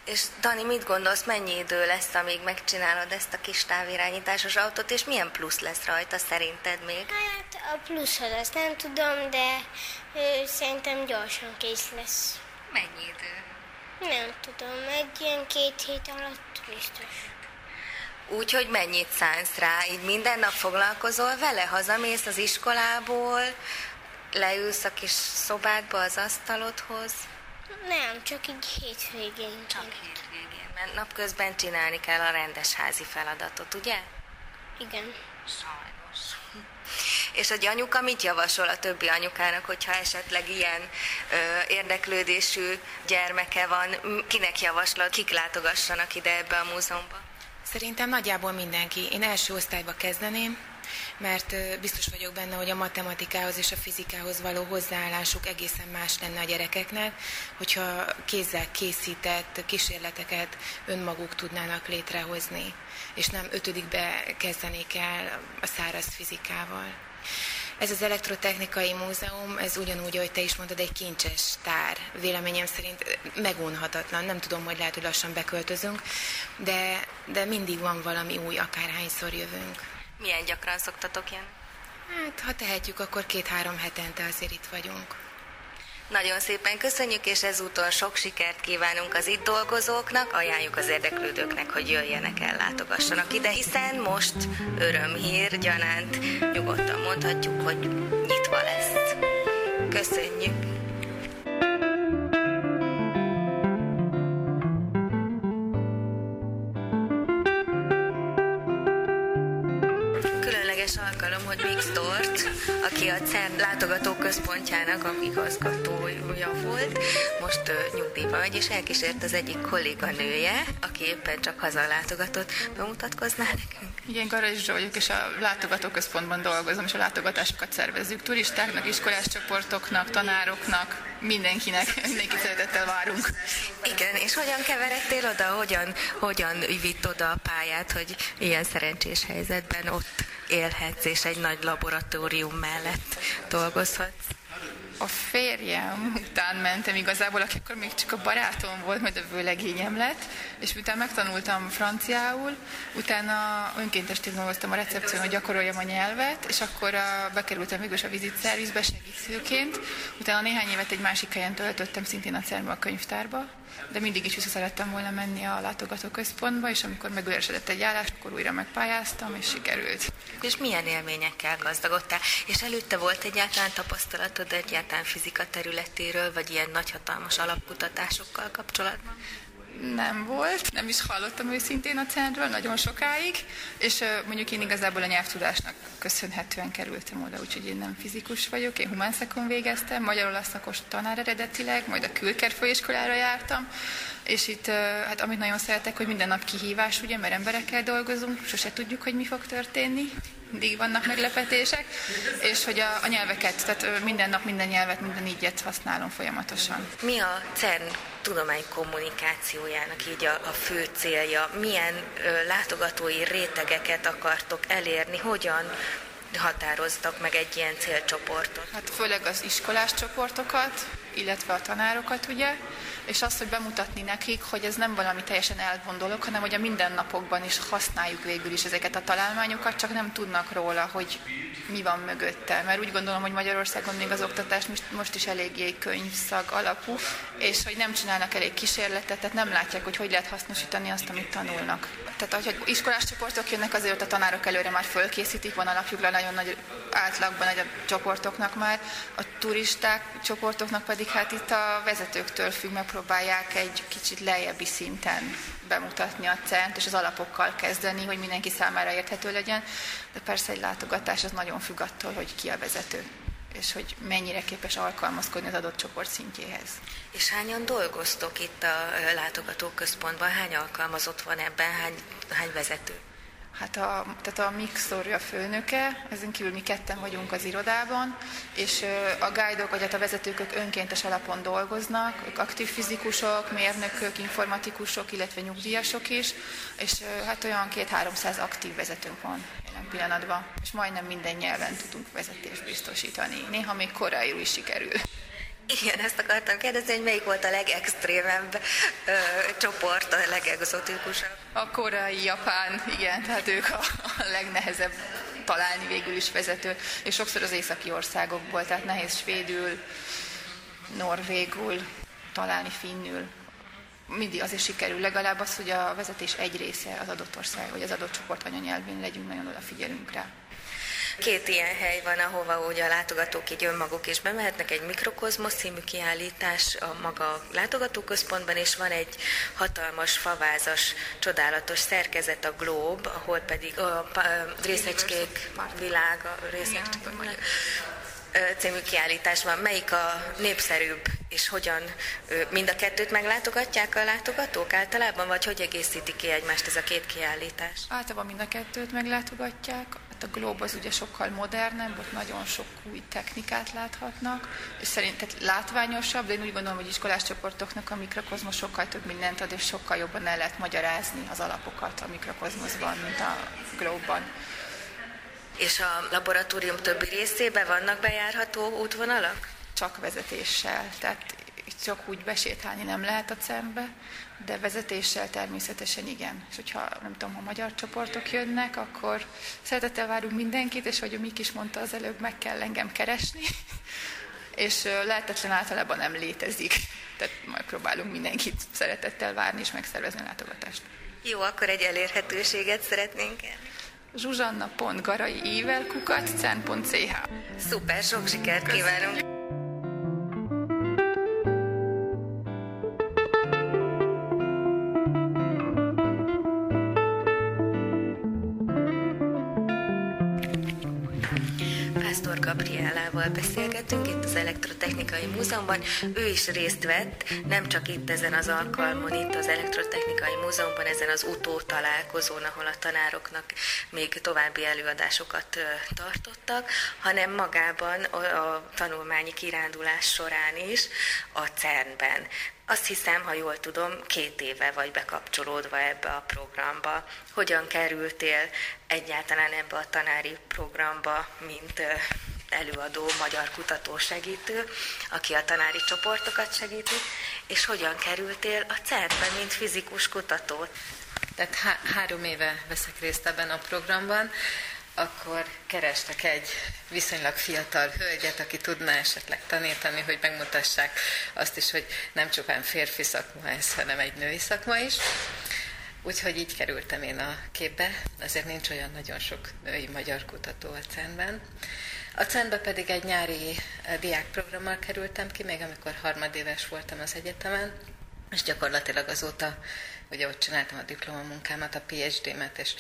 És Dani, mit gondolsz, mennyi idő lesz, amíg megcsinálod ezt a kis távirányításos autót, és milyen plusz lesz rajta szerinted még? Hát a pluszhoz azt nem tudom, de ö, szerintem gyorsan kész lesz. Mennyi idő? Nem tudom, egy ilyen két hét alatt biztos. Úgy, hogy mennyit szánsz rá? Így minden nap foglalkozol vele? Hazamész az iskolából, leülsz a kis szobádba az asztalodhoz? Nem, csak így hétvégén. Csak hétvégén, mert napközben csinálni kell a rendes házi feladatot, ugye? Igen. Sajnos. És egy anyuka mit javasol a többi anyukának, hogyha esetleg ilyen ö, érdeklődésű gyermeke van, kinek javaslod, kik látogassanak ide ebbe a múzeumba? Szerintem nagyjából mindenki. Én első osztályba kezdeném, mert biztos vagyok benne, hogy a matematikához és a fizikához való hozzáállásuk egészen más lenne a gyerekeknek, hogyha kézzel készített kísérleteket önmaguk tudnának létrehozni, és nem ötödikbe kezdenék el a száraz fizikával. Ez az elektrotechnikai múzeum, ez ugyanúgy, ahogy te is mondtad, egy kincses tár. Véleményem szerint megunhatatlan. Nem tudom, hogy lehet, hogy lassan beköltözünk, de, de mindig van valami új, akárhányszor jövünk. Milyen gyakran szoktatok jönni? Hát, ha tehetjük, akkor két-három hetente azért itt vagyunk. Nagyon szépen köszönjük, és ezúton sok sikert kívánunk az itt dolgozóknak, ajánljuk az érdeklődőknek, hogy jöjjenek el, látogassanak ide, hiszen most örömhír gyanánt nyugodtan mondhatjuk, hogy nyitva lesz. Köszönjük! alkalom, hogy Big Stort, aki a CERN látogatóközpontjának a igazgatója volt, most nyugdíjban vagy, és elkísért az egyik kolléganője, aki éppen csak hazalátogatott. Bemutatkoznál nekünk? Igen, Garai vagyok, és a látogatóközpontban dolgozom, és a látogatásokat szervezzük turistáknak, iskolás csoportoknak, tanároknak, mindenkinek, mindenki szeretettel várunk. Igen, és hogyan keveredtél oda, hogyan, hogyan vitt oda a pályát, hogy ilyen szerencsés helyzetben ott élhetsz, és egy nagy laboratórium mellett dolgozhatsz? A férjem után mentem igazából, aki akkor még csak a barátom volt, majd a vőlegényem lett, és utána megtanultam franciául, utána önkéntes dolgoztam a recepción, hogy gyakoroljam a nyelvet, és akkor a, bekerültem végül a vizit szervizbe segítőként, utána néhány évet egy másik helyen töltöttem, szintén a CERMA könyvtárba, de mindig is vissza szerettem volna menni a látogatóközpontba, és amikor megüresedett egy állás, akkor újra megpályáztam, és sikerült. És milyen élményekkel gazdagodtál? És előtte volt egyáltalán tapasztalatod egyáltalán fizika területéről, vagy ilyen nagyhatalmas alapkutatásokkal kapcsolatban? Nem volt, nem is hallottam őszintén a centről nagyon sokáig, és mondjuk én igazából a nyelvtudásnak köszönhetően kerültem oda, úgyhogy én nem fizikus vagyok, én humánszakon végeztem, magyarul szakos tanár eredetileg, majd a Külker főiskolára jártam, és itt, hát amit nagyon szeretek, hogy minden nap kihívás, ugye, mert emberekkel dolgozunk, sose tudjuk, hogy mi fog történni, mindig vannak meglepetések, és hogy a, a nyelveket, tehát minden nap minden nyelvet, minden ígyet használom folyamatosan. Mi a CERN tudománykommunikációjának így a, a fő célja? Milyen ö, látogatói rétegeket akartok elérni? Hogyan határoztak meg egy ilyen célcsoportot? Hát főleg az iskolás csoportokat, illetve a tanárokat, ugye, és azt, hogy bemutatni nekik, hogy ez nem valami teljesen elgondolok, hanem hogy a mindennapokban is használjuk végül is ezeket a találmányokat, csak nem tudnak róla, hogy mi van mögötte. Mert úgy gondolom, hogy Magyarországon még az oktatás most is eléggé könyvszag alapú, és hogy nem csinálnak elég kísérletet, tehát nem látják, hogy hogy lehet hasznosítani azt, amit tanulnak. Tehát, hogy iskolás csoportok jönnek, azért a tanárok előre már fölkészítik, van alapjukra nagyon nagy átlagban nagy a csoportoknak már, a turisták csoportoknak pedig hát itt a vezetőktől függ, megpróbálják egy kicsit lejjebbi szinten bemutatni a cent, és az alapokkal kezdeni, hogy mindenki számára érthető legyen, de persze egy látogatás az nagyon függ attól, hogy ki a vezető és hogy mennyire képes alkalmazkodni az adott csoport szintjéhez. És hányan dolgoztok itt a látogatóközpontban? Hány alkalmazott van ebben? Hány, hány vezető? Hát a, tehát a Mixori a főnöke, ezen kívül mi ketten vagyunk az irodában, és a guide-ok, vagy hát a vezetők ők önkéntes alapon dolgoznak, ők aktív fizikusok, mérnökök, informatikusok, illetve nyugdíjasok is, és hát olyan két-háromszáz aktív vezetőnk van jelen pillanatban, és majdnem minden nyelven tudunk vezetést biztosítani. Néha még korai is sikerül. Igen, ezt akartam kérdezni, hogy melyik volt a legextrémebb ö, csoport, a legexotikusabb? A korai japán, igen, tehát ők a, a legnehezebb találni végül is vezető, és sokszor az északi országokból, tehát nehéz svédül, norvégul, találni finnül. Mindig azért sikerül, legalább az, hogy a vezetés egy része az adott ország, vagy az adott csoport anyanyelvén legyünk, nagyon odafigyelünk rá. Két ilyen hely van, ahova ugye a látogatók így önmaguk is bemehetnek, egy Mikrokozmosz című kiállítás a maga látogatóközpontban, és van egy hatalmas, favázas, csodálatos szerkezet, a Globe, ahol pedig a részecskék világa, részecskék című kiállítás van. Melyik a népszerűbb, és hogyan mind a kettőt meglátogatják a látogatók általában, vagy hogy egészíti ki egymást ez a két kiállítás? Általában mind a kettőt meglátogatják. Hát a Globe az ugye sokkal modernebb, ott nagyon sok új technikát láthatnak, és szerintem látványosabb, de én úgy gondolom, hogy iskolás csoportoknak a mikrokozmos sokkal több mindent ad, és sokkal jobban el lehet magyarázni az alapokat a mikrokozmoszban, mint a Globe-ban. És a laboratórium többi részében vannak bejárható útvonalak? Csak vezetéssel, tehát csak úgy besétálni nem lehet a cembe, de vezetéssel természetesen igen. És hogyha nem tudom, ha magyar csoportok jönnek, akkor szeretettel várunk mindenkit, és hogy Mik is mondta az előbb, meg kell engem keresni, és lehetetlen általában nem létezik. Tehát majd próbálunk mindenkit szeretettel várni és megszervezni a látogatást. Jó, akkor egy elérhetőséget szeretnénk elni. Zsuzsanna.garai ível kukat, cen.ch Szuper, sok sikert kívánunk! Gabrielával beszélgetünk itt az Elektrotechnikai Múzeumban. Ő is részt vett, nem csak itt ezen az alkalmon, itt az Elektrotechnikai Múzeumban, ezen az utó találkozón, ahol a tanároknak még további előadásokat tartottak, hanem magában a tanulmányi kirándulás során is a CERN-ben. Azt hiszem, ha jól tudom, két éve vagy bekapcsolódva ebbe a programba. Hogyan kerültél egyáltalán ebbe a tanári programba, mint előadó, magyar kutató segítő, aki a tanári csoportokat segíti, és hogyan kerültél a CERN-be, mint fizikus kutató? Tehát há- három éve veszek részt ebben a programban, akkor kerestek egy viszonylag fiatal hölgyet, aki tudna esetleg tanítani, hogy megmutassák azt is, hogy nem csupán férfi szakma ez, hanem egy női szakma is. Úgyhogy így kerültem én a képbe, azért nincs olyan nagyon sok női magyar kutató a CERN-ben. A CEN-be pedig egy nyári eh, diákprogrammal kerültem ki, még amikor harmadéves voltam az egyetemen, és gyakorlatilag azóta ugye ott csináltam a diplomamunkámat, a PhD-met, és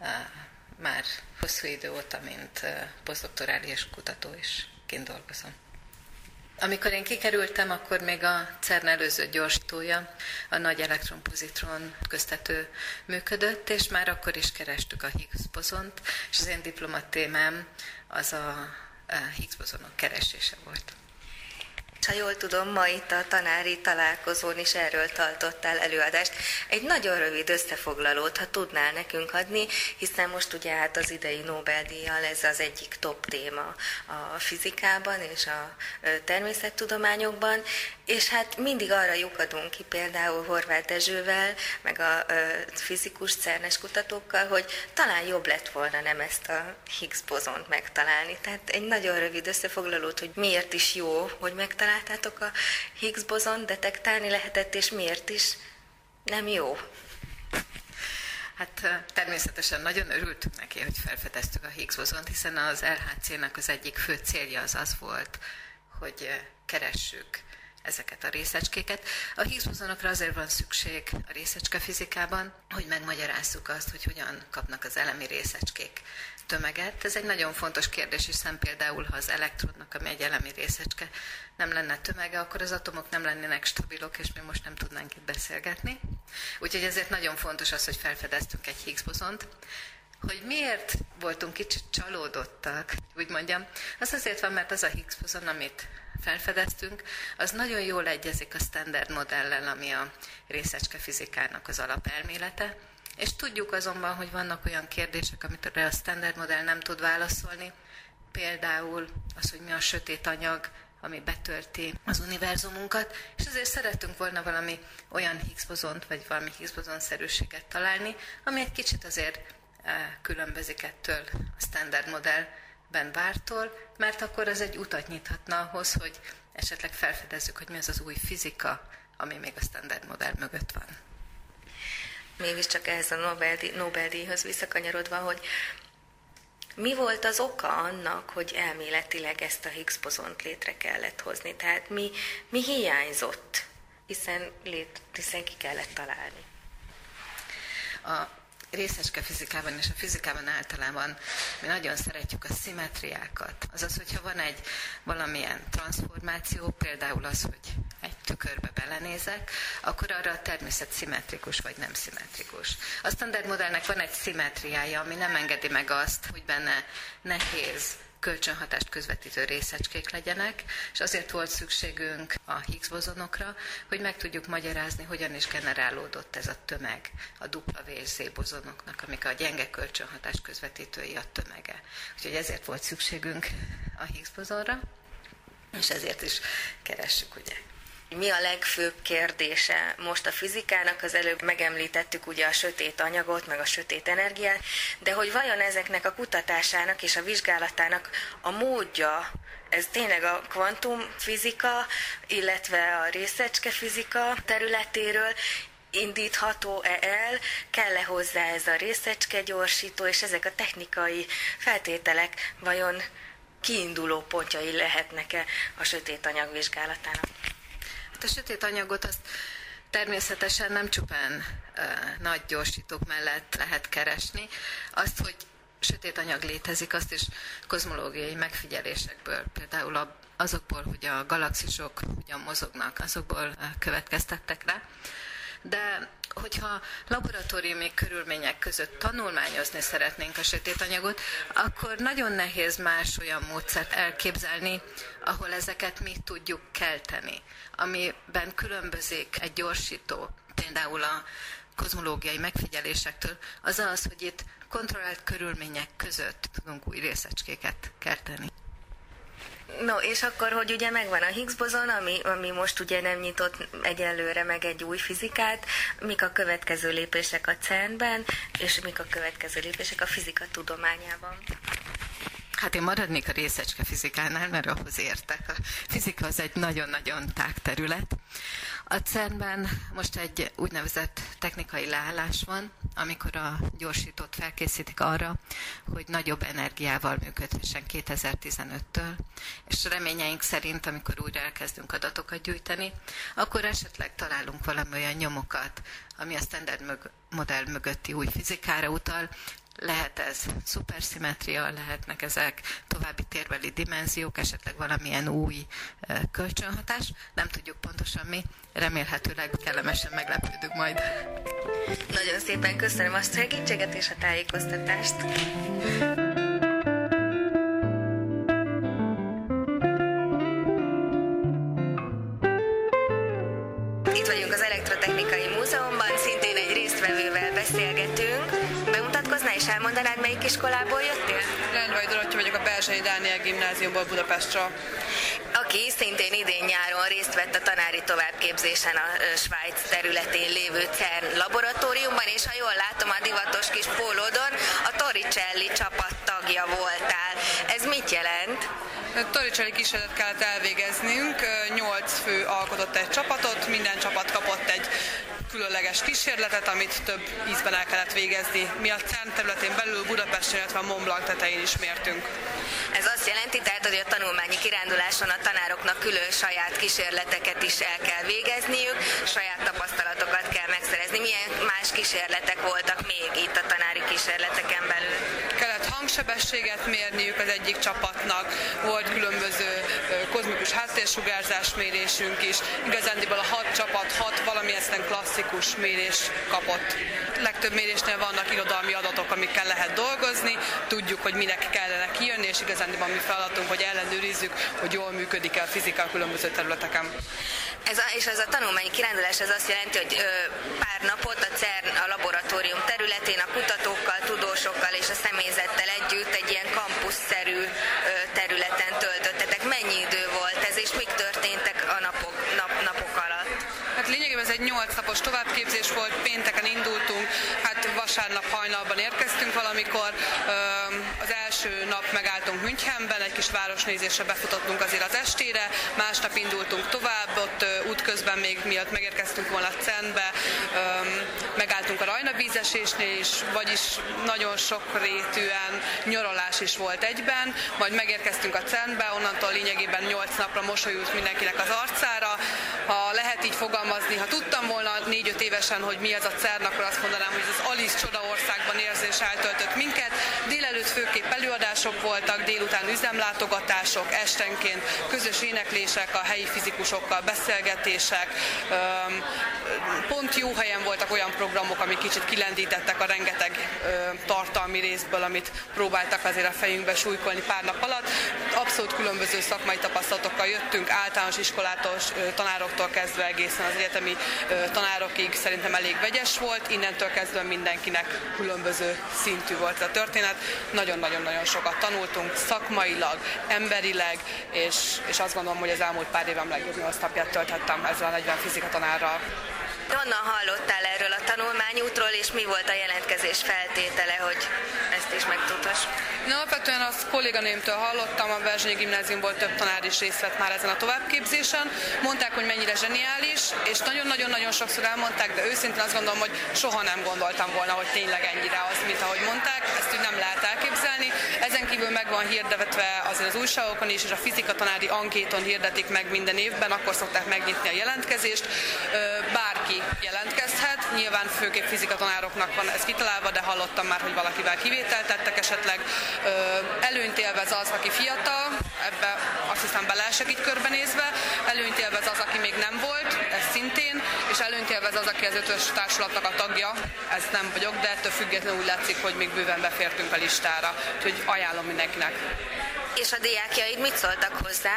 uh, már hosszú idő óta, mint uh, posztdoktorális kutató is kint dolgozom. Amikor én kikerültem, akkor még a CERN előző gyorsítója, a nagy elektronpozitron köztető működött, és már akkor is kerestük a Higgs bozont, és az én diplomatémám az a Higgs bozonok keresése volt. Ha jól tudom, ma itt a tanári találkozón is erről tartottál előadást. Egy nagyon rövid összefoglalót, ha tudnál nekünk adni, hiszen most ugye hát az idei Nobel-díjjal ez az egyik top téma a fizikában és a természettudományokban, és hát mindig arra lyukadunk ki például Horváth Dezsővel, meg a fizikus cernes kutatókkal, hogy talán jobb lett volna nem ezt a Higgs bozont megtalálni. Tehát egy nagyon rövid összefoglalót, hogy miért is jó, hogy megtalálni, találtátok a Higgs bozon, detektálni lehetett, és miért is nem jó? Hát természetesen nagyon örültünk neki, hogy felfedeztük a Higgs bozont, hiszen az LHC-nek az egyik fő célja az az volt, hogy keressük ezeket a részecskéket. A Higgs bozonokra azért van szükség a részecske fizikában, hogy megmagyarázzuk azt, hogy hogyan kapnak az elemi részecskék tömeget. Ez egy nagyon fontos kérdés, hiszen például, ha az elektronnak, ami egy elemi részecske, nem lenne tömege, akkor az atomok nem lennének stabilok, és mi most nem tudnánk itt beszélgetni. Úgyhogy ezért nagyon fontos az, hogy felfedeztünk egy Higgs bozont. Hogy miért voltunk kicsit csalódottak, úgy mondjam, az azért van, mert az a Higgs bozon, amit felfedeztünk, az nagyon jól egyezik a standard modellel, ami a részecske fizikának az alapelmélete, és tudjuk azonban, hogy vannak olyan kérdések, amit a standard modell nem tud válaszolni, például az, hogy mi a sötét anyag, ami betölti az univerzumunkat, és ezért szerettünk volna valami olyan Higgs bozont, vagy valami Higgs bozonszerűséget találni, ami egy kicsit azért eh, különbözik ettől a standard modellben vártól, mert akkor az egy utat nyithatna ahhoz, hogy esetleg felfedezzük, hogy mi az az új fizika, ami még a standard modell mögött van mégiscsak ehhez a Nobel-díj, Nobel-díjhoz visszakanyarodva, hogy mi volt az oka annak, hogy elméletileg ezt a Higgs bozont létre kellett hozni? Tehát mi, mi hiányzott, hiszen, lét, hiszen ki kellett találni? A részecske fizikában és a fizikában általában mi nagyon szeretjük a szimetriákat. Azaz, hogyha van egy valamilyen transformáció, például az, hogy egy tükörbe belenézek, akkor arra a természet szimmetrikus vagy nem szimmetrikus. A standard modellnek van egy szimetriája, ami nem engedi meg azt, hogy benne nehéz kölcsönhatást közvetítő részecskék legyenek, és azért volt szükségünk a Higgs bozonokra, hogy meg tudjuk magyarázni, hogyan is generálódott ez a tömeg a dupla VZ bozonoknak, amik a gyenge kölcsönhatás közvetítői a tömege. Úgyhogy ezért volt szükségünk a Higgs bozonra, és ezért is keressük, ugye. Mi a legfőbb kérdése most a fizikának? Az előbb megemlítettük ugye a sötét anyagot, meg a sötét energiát, de hogy vajon ezeknek a kutatásának és a vizsgálatának a módja, ez tényleg a kvantumfizika, illetve a részecske fizika területéről indítható-e el, kell-e hozzá ez a részecske gyorsító, és ezek a technikai feltételek vajon kiinduló pontjai lehetnek-e a sötét anyag vizsgálatának? Hát a sötét anyagot azt természetesen nem csupán nagy gyorsítók mellett lehet keresni. Azt, hogy sötét anyag létezik, azt is kozmológiai megfigyelésekből, például azokból, hogy a galaxisok hogyan mozognak, azokból következtettek rá de hogyha laboratóriumi körülmények között tanulmányozni szeretnénk a sötét anyagot, akkor nagyon nehéz más olyan módszert elképzelni, ahol ezeket mi tudjuk kelteni, amiben különbözik egy gyorsító, például a kozmológiai megfigyelésektől, az az, hogy itt kontrollált körülmények között tudunk új részecskéket kelteni. No, és akkor, hogy ugye megvan a Higgs bozon, ami, ami most ugye nem nyitott egyelőre meg egy új fizikát, mik a következő lépések a CERN-ben, és mik a következő lépések a fizika tudományában? Hát én maradnék a részecske fizikánál, mert ahhoz értek. A fizika az egy nagyon-nagyon tág terület. A CERN-ben most egy úgynevezett technikai leállás van, amikor a gyorsítót felkészítik arra, hogy nagyobb energiával működhessen 2015-től, és reményeink szerint, amikor újra elkezdünk adatokat gyűjteni, akkor esetleg találunk valami olyan nyomokat, ami a standard mög- modell mögötti új fizikára utal, lehet ez szuperszimetria, lehetnek ezek további térbeli dimenziók, esetleg valamilyen új kölcsönhatás. Nem tudjuk pontosan mi, remélhetőleg kellemesen meglepődünk majd. Nagyon szépen köszönöm a segítséget és a tájékoztatást. Iskolából jöttél? Lányvai Dorottya vagyok a Berzsei Dániel Gimnáziumból Budapestről. Aki szintén idén nyáron részt vett a tanári továbbképzésen a Svájc területén lévő CERN laboratóriumban, és ha jól látom a divatos kis pólódon, a Torricelli csapat tagja voltál. Ez mit jelent? Torricelli kísérletet kellett elvégeznünk, nyolc fő alkotott egy csapatot, minden csapat kapott egy különleges kísérletet, amit több ízben el kellett végezni. Mi a CERN területén belül Budapesten, illetve Mont Blanc tetején is mértünk. Ez azt jelenti tehát, hogy a tanulmányi kiránduláson a tanároknak külön saját kísérleteket is el kell végezniük, saját tapasztalatokat kell megszerezni. Milyen más kísérletek voltak még itt a tanári kísérleteken belül? Hangsebességet mérniük az egyik csapatnak, volt különböző kozmikus háttérsugárzás mérésünk is. Igazándiból a hat csapat hat valamilyen klasszikus mérés kapott. Legtöbb mérésnél vannak irodalmi adatok, amikkel lehet dolgozni, tudjuk, hogy minek kellene kijönni, és igazándiból mi feladatunk, hogy ellenőrizzük, hogy jól működik-e a fizika a különböző területeken. Ez a, és ez a tanulmányi kirándulás ez azt jelenti, hogy ö, pár napot a CERN a laboratórium területén a kutatókkal, tudósokkal és a személyzettel együtt egy ilyen kampuszszerű ö, területen töltöttetek. Mennyi idő volt ez, és mik történtek a napok, nap, napok alatt? Hát lényegében ez egy 8 napos továbbképzés volt, pénteken indultunk, hát vasárnap hajnalban érkeztünk valamikor, az első nap megálltunk Münchenben, egy kis városnézésre befutottunk azért az estére, másnap indultunk tovább, ott útközben még miatt megérkeztünk volna Cenbe, megálltunk a Rajna vízesésnél is, vagyis nagyon sok rétűen nyaralás is volt egyben, majd megérkeztünk a Cenbe, onnantól lényegében 8 napra mosolyult mindenkinek az arcára. Ha lehet így fogalmazni, ha tudtam volna 4-5 évesen, hogy mi ez a CERN, akkor azt mondanám, hogy az Alice Csodaországban érzés eltöltött minket. Délelőtt főképp előadások voltak, délután üzemlátogatások, estenként közös éneklések a helyi fizikusokkal, beszélgetések. Pont jó helyen voltak olyan programok, amik kicsit kilendítettek a rengeteg tartalmi részből, amit próbáltak azért a fejünkbe súlykolni pár nap alatt. Abszolút különböző szakmai tapasztalatokkal jöttünk, általános iskolától, tanároktól kezdve egészen az egyetemi tanárokig szerintem elég vegyes volt, innentől kezdve mindenkinek különböző szintű volt a történet. Nagyon-nagyon-nagyon sokat tanultunk szakmailag, emberileg, és, és azt gondolom, hogy az elmúlt pár évem legjobb nyolc tölthettem ezzel a 40 fizika tanárral. Honnan hallottál erről a tanulmányútról, és mi volt a jelentkezés feltétele, hogy ezt is megtudhass? Na, alapvetően azt kolléganőmtől hallottam, a Verzsonyi Gimnáziumból több tanár is részt vett már ezen a továbbképzésen. Mondták, hogy mennyire zseniális, és nagyon-nagyon-nagyon sokszor elmondták, de őszintén azt gondolom, hogy soha nem gondoltam volna, hogy tényleg ennyire az, mint ahogy mondták. Ezt úgy nem lehet elképzelni. Ezen kívül meg van hirdetve azért az újságokon is, és a fizika tanári ankéton hirdetik meg minden évben, akkor szokták megnyitni a jelentkezést. Bárki jelentkezhet. Nyilván főképp fizikatanároknak van ez kitalálva, de hallottam már, hogy valakivel kivételt tettek esetleg. Előnyt élvez az, aki fiatal, ebbe azt hiszem beleesek itt körbenézve. Előnyt élvez az, aki még nem volt, ez szintén, és előnyt élvez az, aki az ötös társulatnak a tagja, ez nem vagyok, de ettől függetlenül úgy látszik, hogy még bőven befértünk a listára. Úgyhogy ajánlom mindenkinek. És a diákjaid mit szóltak hozzá?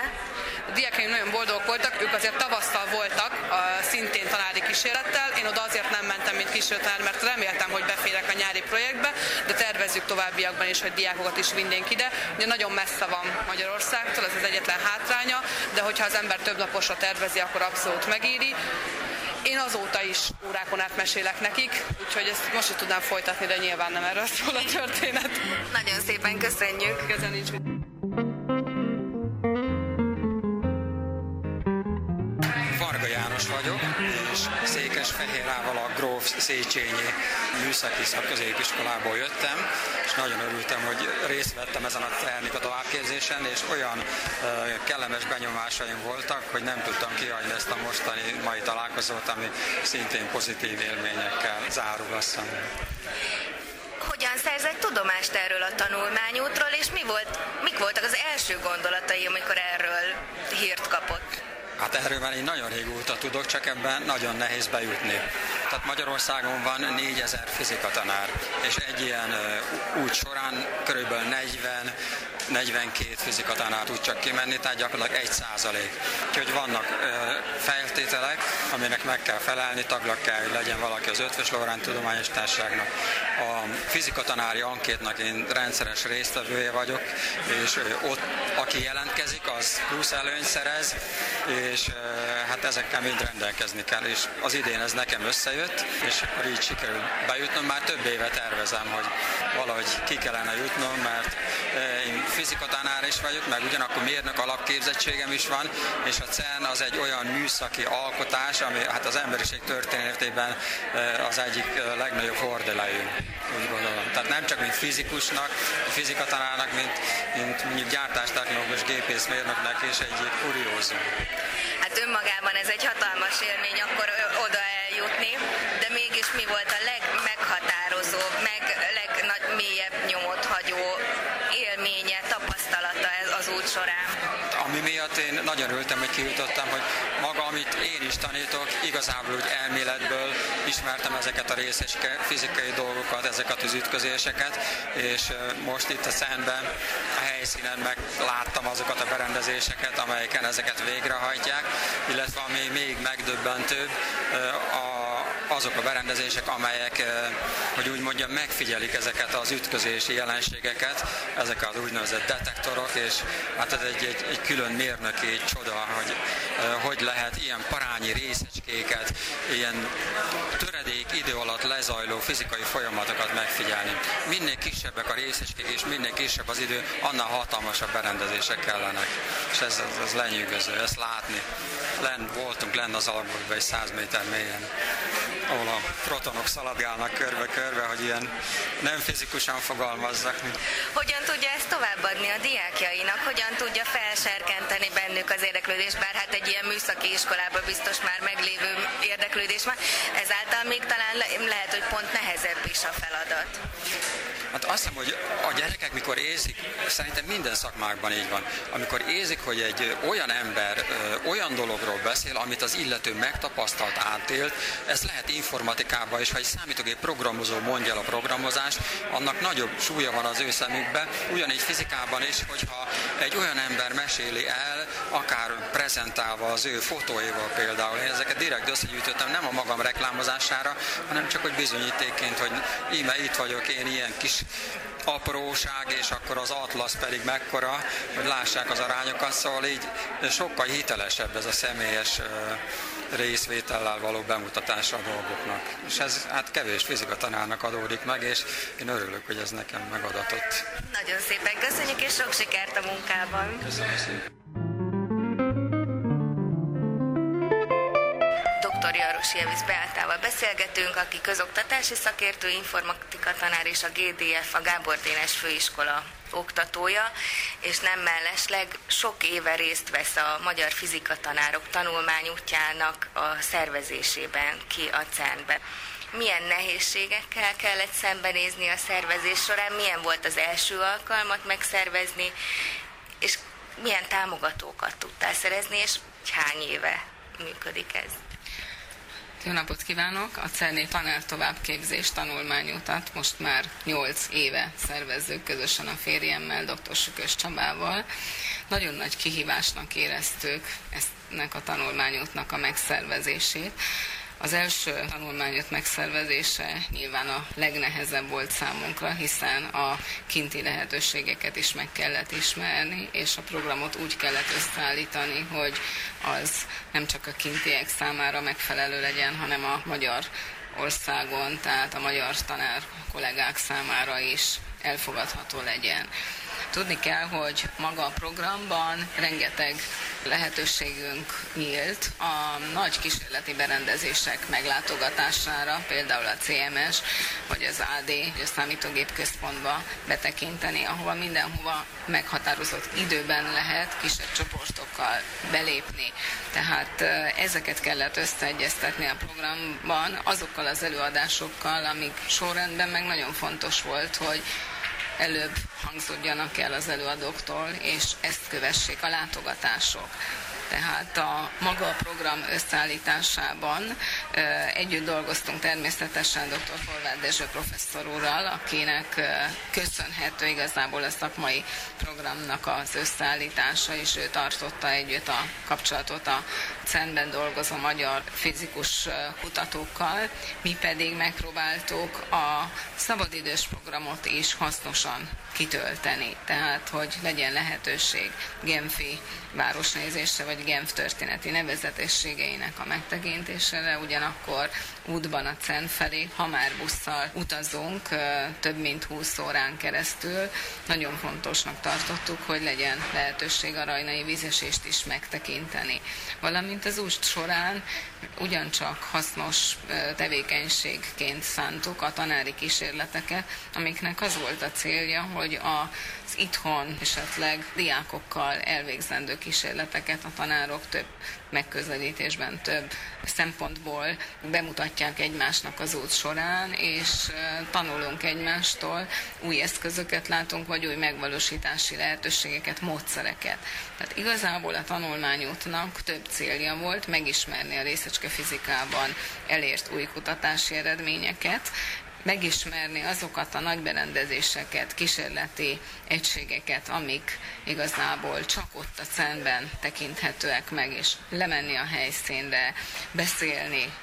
A diákjaim nagyon boldogok voltak, ők azért tavasztal voltak, a szintén tanári kísérlettel. Én oda azért nem mentem, mint kísérlettanár, mert reméltem, hogy beférek a nyári projektbe, de tervezzük továbbiakban is, hogy diákokat is vinnénk ide. Ugye nagyon messze van Magyarországtól, ez az egyetlen hátránya, de hogyha az ember több naposra tervezi, akkor abszolút megéri. Én azóta is órákon át mesélek nekik, úgyhogy ezt most is tudnám folytatni, de nyilván nem erről szól a történet. Nagyon szépen köszönjük. Köszönjük. Székesfehérával a Gróf Széchenyi Műszaki Szakközépiskolából jöttem, és nagyon örültem, hogy részt vettem ezen a technika továbbképzésen, és olyan kellemes benyomásaim voltak, hogy nem tudtam kihagyni ezt a mostani mai találkozót, ami szintén pozitív élményekkel zárul hogyan hogyan szerzett tudomást erről a tanulmányútról, és mi volt, mik voltak az első gondolatai, amikor erről hírt kapott? Hát erről már én nagyon régóta tudok, csak ebben nagyon nehéz bejutni. Tehát Magyarországon van 4000 fizikatanár, és egy ilyen úgy során körülbelül 40 42 fizikatanár tud csak kimenni, tehát gyakorlatilag 1 százalék. Úgyhogy vannak feltételek, aminek meg kell felelni, taglag kell, hogy legyen valaki az Ötvös Lorán Tudományos Társaságnak. A fizikatanári ankétnak én rendszeres résztvevője vagyok, és ott, aki jelentkezik, az plusz előny szerez, és hát ezekkel mind rendelkezni kell, és az idén ez nekem összejött, és akkor így sikerült bejutnom. Már több éve tervezem, hogy valahogy ki kellene jutnom, mert én fizikatanár is vagyok, meg ugyanakkor mérnök alapképzettségem is van, és a CERN az egy olyan műszaki alkotás, ami hát az emberiség történetében az egyik legnagyobb hordelejű, úgy gondolom. Tehát nem csak mint fizikusnak, fizikatanárnak, mint, mint mondjuk gyártástechnológus gépészmérnöknek és egy kuriózum. Hát önmagában ez egy hatalmas élmény, akkor oda eljutni, de mégis mi volt miatt én nagyon örültem, hogy kijutottam, hogy maga, amit én is tanítok, igazából úgy elméletből ismertem ezeket a részes fizikai dolgokat, ezeket az ütközéseket, és most itt a szemben a helyszínen meg láttam azokat a berendezéseket, amelyeken ezeket végrehajtják, illetve ami még megdöbbentőbb, a azok a berendezések, amelyek, hogy úgy mondjam, megfigyelik ezeket az ütközési jelenségeket, ezek az úgynevezett detektorok, és hát ez egy, egy, egy külön mérnöki csoda, hogy hogy lehet ilyen parányi részecskéket, ilyen töredék idő alatt lezajló fizikai folyamatokat megfigyelni. Minél kisebbek a részecskék, és minél kisebb az idő, annál hatalmasabb berendezések kellenek. És ez, ez, ez lenyűgöző, ezt látni. Len, voltunk lenne az alagútban egy 100 méter mélyen ahol a protonok szaladgálnak körbe-körbe, hogy ilyen nem fizikusan fogalmazzak. Hogyan tudja ezt továbbadni a diákjainak? Hogyan tudja felserkenteni bennük az érdeklődést? Bár hát egy ilyen műszaki iskolában biztos már meglévő érdeklődés van, ezáltal még talán lehet, hogy pont nehezebb is a feladat. Hát azt hiszem, hogy a gyerekek, mikor érzik, szerintem minden szakmákban így van, amikor érzik, hogy egy olyan ember olyan dologról beszél, amit az illető megtapasztalt, átélt, ez lehet informatikában is, ha egy számítógép programozó mondja el a programozást, annak nagyobb súlya van az ő szemükbe, ugyanígy fizikában is, hogyha egy olyan ember meséli el, akár prezentálva az ő fotóival például, én ezeket direkt összegyűjtöttem, nem a magam reklámozására, hanem csak hogy bizonyítékként, hogy íme itt vagyok, én ilyen kis apróság, és akkor az atlasz pedig mekkora, hogy lássák az arányokat, szóval így sokkal hitelesebb ez a személyes részvétellel való bemutatása a dolgoknak. És ez hát kevés fizika tanárnak adódik meg, és én örülök, hogy ez nekem megadatott. Nagyon szépen köszönjük, és sok sikert a munkában. Köszönöm szépen. dr. Evisz Beátával beszélgetünk, aki közoktatási szakértő, informatika tanár és a GDF, a Gábor Dénes Főiskola oktatója, és nem mellesleg sok éve részt vesz a magyar fizika tanárok tanulmányútjának a szervezésében ki a CERN-be. Milyen nehézségekkel kellett szembenézni a szervezés során, milyen volt az első alkalmat megszervezni, és milyen támogatókat tudtál szerezni, és hány éve működik ez? Jó napot kívánok! A CERNÉ tanár továbbképzés tanulmányutat most már 8 éve szervezzük közösen a férjemmel, dr. Sükös Csabával. Nagyon nagy kihívásnak éreztük ezt a tanulmányútnak a megszervezését. Az első tanulmányot megszervezése nyilván a legnehezebb volt számunkra, hiszen a kinti lehetőségeket is meg kellett ismerni, és a programot úgy kellett összeállítani, hogy az nem csak a kintiek számára megfelelő legyen, hanem a magyar országon, tehát a magyar tanár kollégák számára is elfogadható legyen. Tudni kell, hogy maga a programban rengeteg lehetőségünk nyílt a nagy kísérleti berendezések meglátogatására, például a CMS vagy az AD, a számítógép központba betekinteni, ahova mindenhova meghatározott időben lehet kisebb csoportokkal belépni. Tehát ezeket kellett összeegyeztetni a programban azokkal az előadásokkal, amik sorrendben meg nagyon fontos volt, hogy előbb hangzódjanak el az előadóktól, és ezt kövessék a látogatások. Tehát a maga a program összeállításában együtt dolgoztunk természetesen dr. Horváth Dezső professzor úrral, akinek köszönhető igazából a szakmai programnak az összeállítása, és ő tartotta együtt a kapcsolatot a CEN-ben dolgozó magyar fizikus kutatókkal, mi pedig megpróbáltuk a szabadidős programot is hasznosan kitölteni, tehát hogy legyen lehetőség Genfi városnézésre, vagy Genf történeti nevezetességeinek a megtekintésére, ugyanakkor útban a CEN felé, ha már busszal utazunk több mint 20 órán keresztül, nagyon fontosnak tartottuk, hogy legyen lehetőség a rajnai vízesést is megtekinteni. Valamint az út során ugyancsak hasznos tevékenységként szántuk a tanári kísérleteket, amiknek az volt a célja, hogy az itthon esetleg diákokkal elvégzendő kísérleteket a tanárok több megközelítésben több szempontból bemutatják egymásnak az út során, és tanulunk egymástól, új eszközöket látunk, vagy új megvalósítási lehetőségeket, módszereket. Tehát igazából a tanulmányútnak több célja volt megismerni a részecske fizikában elért új kutatási eredményeket, megismerni azokat a nagy berendezéseket, kísérleti egységeket, amik igazából csak ott a cenben tekinthetőek meg, és lemenni a helyszínre, beszélni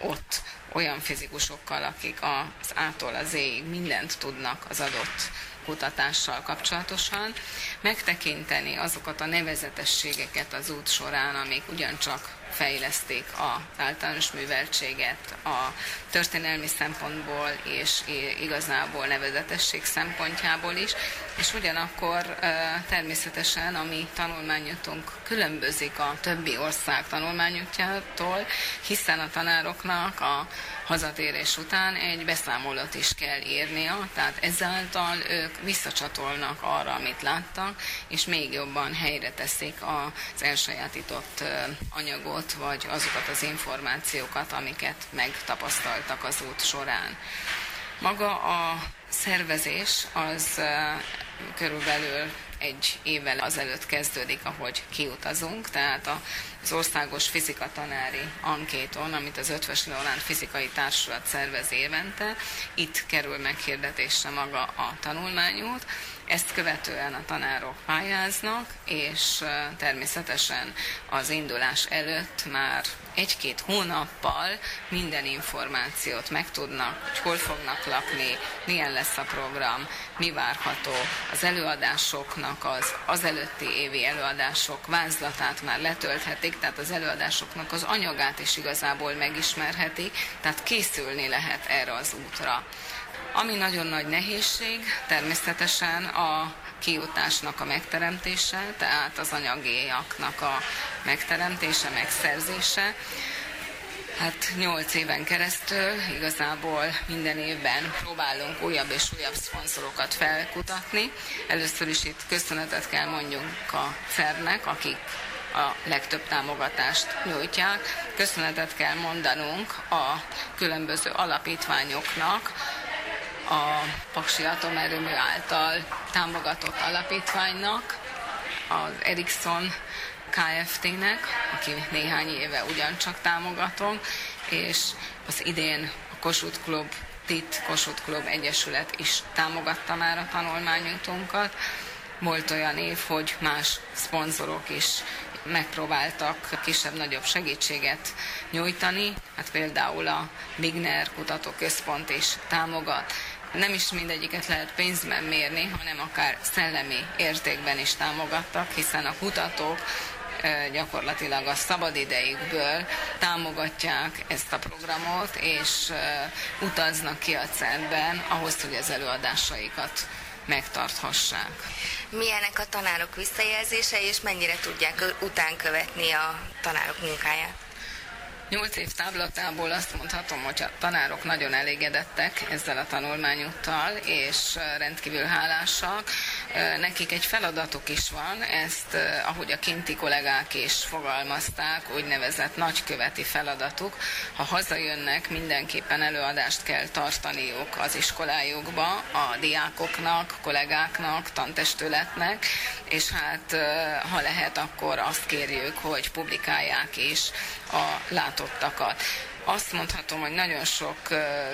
ott olyan fizikusokkal, akik az ától az éig mindent tudnak az adott kutatással kapcsolatosan, megtekinteni azokat a nevezetességeket az út során, amik ugyancsak fejleszték az általános műveltséget a történelmi szempontból és igazából nevezetesség szempontjából is, és ugyanakkor természetesen a mi tanulmányutunk különbözik a többi ország tanulmányútjától, hiszen a tanároknak a hazatérés után egy beszámolót is kell írnia, tehát ezáltal ők visszacsatolnak arra, amit láttak, és még jobban helyre teszik az elsajátított anyagot, vagy azokat az információkat, amiket megtapasztaltak az út során. Maga a szervezés az körülbelül egy évvel azelőtt kezdődik, ahogy kiutazunk, tehát az országos fizikatanári ankéton, amit az Ötvös Leonánd Fizikai Társulat szervez évente, itt kerül meghirdetésre maga a tanulmányút, ezt követően a tanárok pályáznak, és természetesen az indulás előtt már egy-két hónappal minden információt megtudnak, hogy hol fognak lakni, milyen lesz a program, mi várható. Az előadásoknak az, az előtti évi előadások vázlatát már letölthetik, tehát az előadásoknak az anyagát is igazából megismerhetik, tehát készülni lehet erre az útra. Ami nagyon nagy nehézség, természetesen a kiutásnak a megteremtése, tehát az anyagéjaknak a megteremtése, megszerzése. Hát nyolc éven keresztül igazából minden évben próbálunk újabb és újabb szponzorokat felkutatni. Először is itt köszönetet kell mondjunk a CERN-nek, akik a legtöbb támogatást nyújtják. Köszönetet kell mondanunk a különböző alapítványoknak, a Paksi Atomerőmű által támogatott alapítványnak, az Ericsson Kft-nek, aki néhány éve ugyancsak támogatom, és az idén a Kossuth Klub, TIT Kossuth Klub Egyesület is támogatta már a tanulmányutunkat. Volt olyan év, hogy más szponzorok is megpróbáltak kisebb-nagyobb segítséget nyújtani, hát például a Bigner Kutatóközpont is támogat nem is mindegyiket lehet pénzben mérni, hanem akár szellemi értékben is támogattak, hiszen a kutatók gyakorlatilag a szabadidejükből támogatják ezt a programot, és utaznak ki a centben ahhoz, hogy az előadásaikat megtarthassák. Milyenek a tanárok visszajelzése, és mennyire tudják után követni a tanárok munkáját? Nyolc év táblatából azt mondhatom, hogy a tanárok nagyon elégedettek ezzel a tanulmányúttal, és rendkívül hálásak. Nekik egy feladatuk is van, ezt, ahogy a kinti kollégák is fogalmazták, úgynevezett nagyköveti feladatuk. Ha hazajönnek, mindenképpen előadást kell tartaniuk az iskolájukba, a diákoknak, kollégáknak, tantestületnek, és hát ha lehet, akkor azt kérjük, hogy publikálják is a látottakat. Azt mondhatom, hogy nagyon sok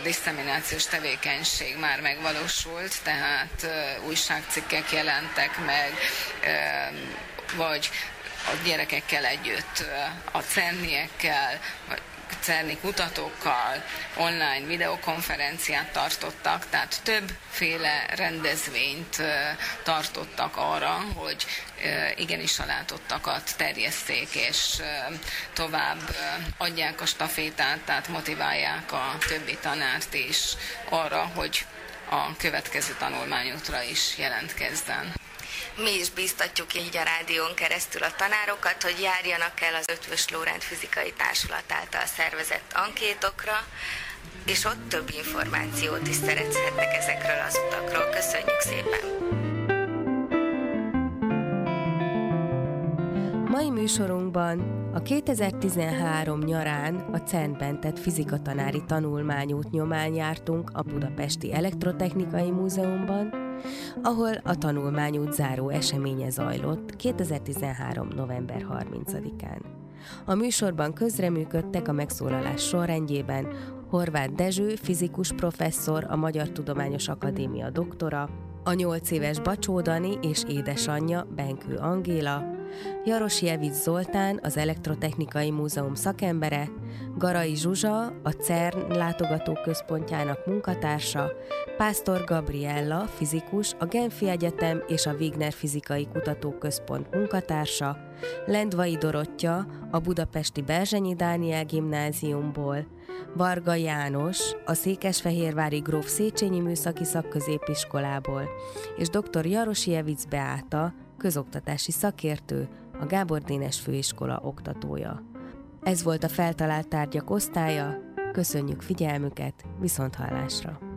diszeminációs tevékenység már megvalósult, tehát újságcikkek jelentek meg, vagy a gyerekekkel együtt, a cenniekkel, vagy CERNI kutatókkal online videokonferenciát tartottak, tehát többféle rendezvényt tartottak arra, hogy igenis a látottakat terjeszték, és tovább adják a stafétát, tehát motiválják a többi tanárt is arra, hogy a következő tanulmányútra is jelentkezzen. Mi is biztatjuk így a rádión keresztül a tanárokat, hogy járjanak el az Ötvös Lórend Fizikai Társulat által szervezett ankétokra, és ott több információt is szerezhetnek ezekről az utakról. Köszönjük szépen! Mai műsorunkban a 2013 nyarán a CERN-ben tett fizikatanári tanulmányút nyomán jártunk a Budapesti Elektrotechnikai Múzeumban, ahol a tanulmányút záró eseménye zajlott 2013. november 30-án. A műsorban közreműködtek a megszólalás sorrendjében Horváth Dezső, fizikus professzor, a Magyar Tudományos Akadémia doktora, a nyolc éves Bacsó Dani és édesanyja Benkő Angéla, Jarosjevic Zoltán, az Elektrotechnikai Múzeum szakembere, Garai Zsuzsa, a CERN látogatóközpontjának munkatársa, Pásztor Gabriella, fizikus, a Genfi Egyetem és a Wigner Fizikai Kutatóközpont munkatársa, Lendvai Dorottya, a Budapesti Berzsenyi Dániel Gimnáziumból, Varga János, a Székesfehérvári Gróf Széchenyi Műszaki Szakközépiskolából, és dr. Jarosjevic Beáta, közoktatási szakértő, a Gábor Dénes Főiskola oktatója. Ez volt a feltalált tárgyak osztálya, köszönjük figyelmüket, viszont hallásra!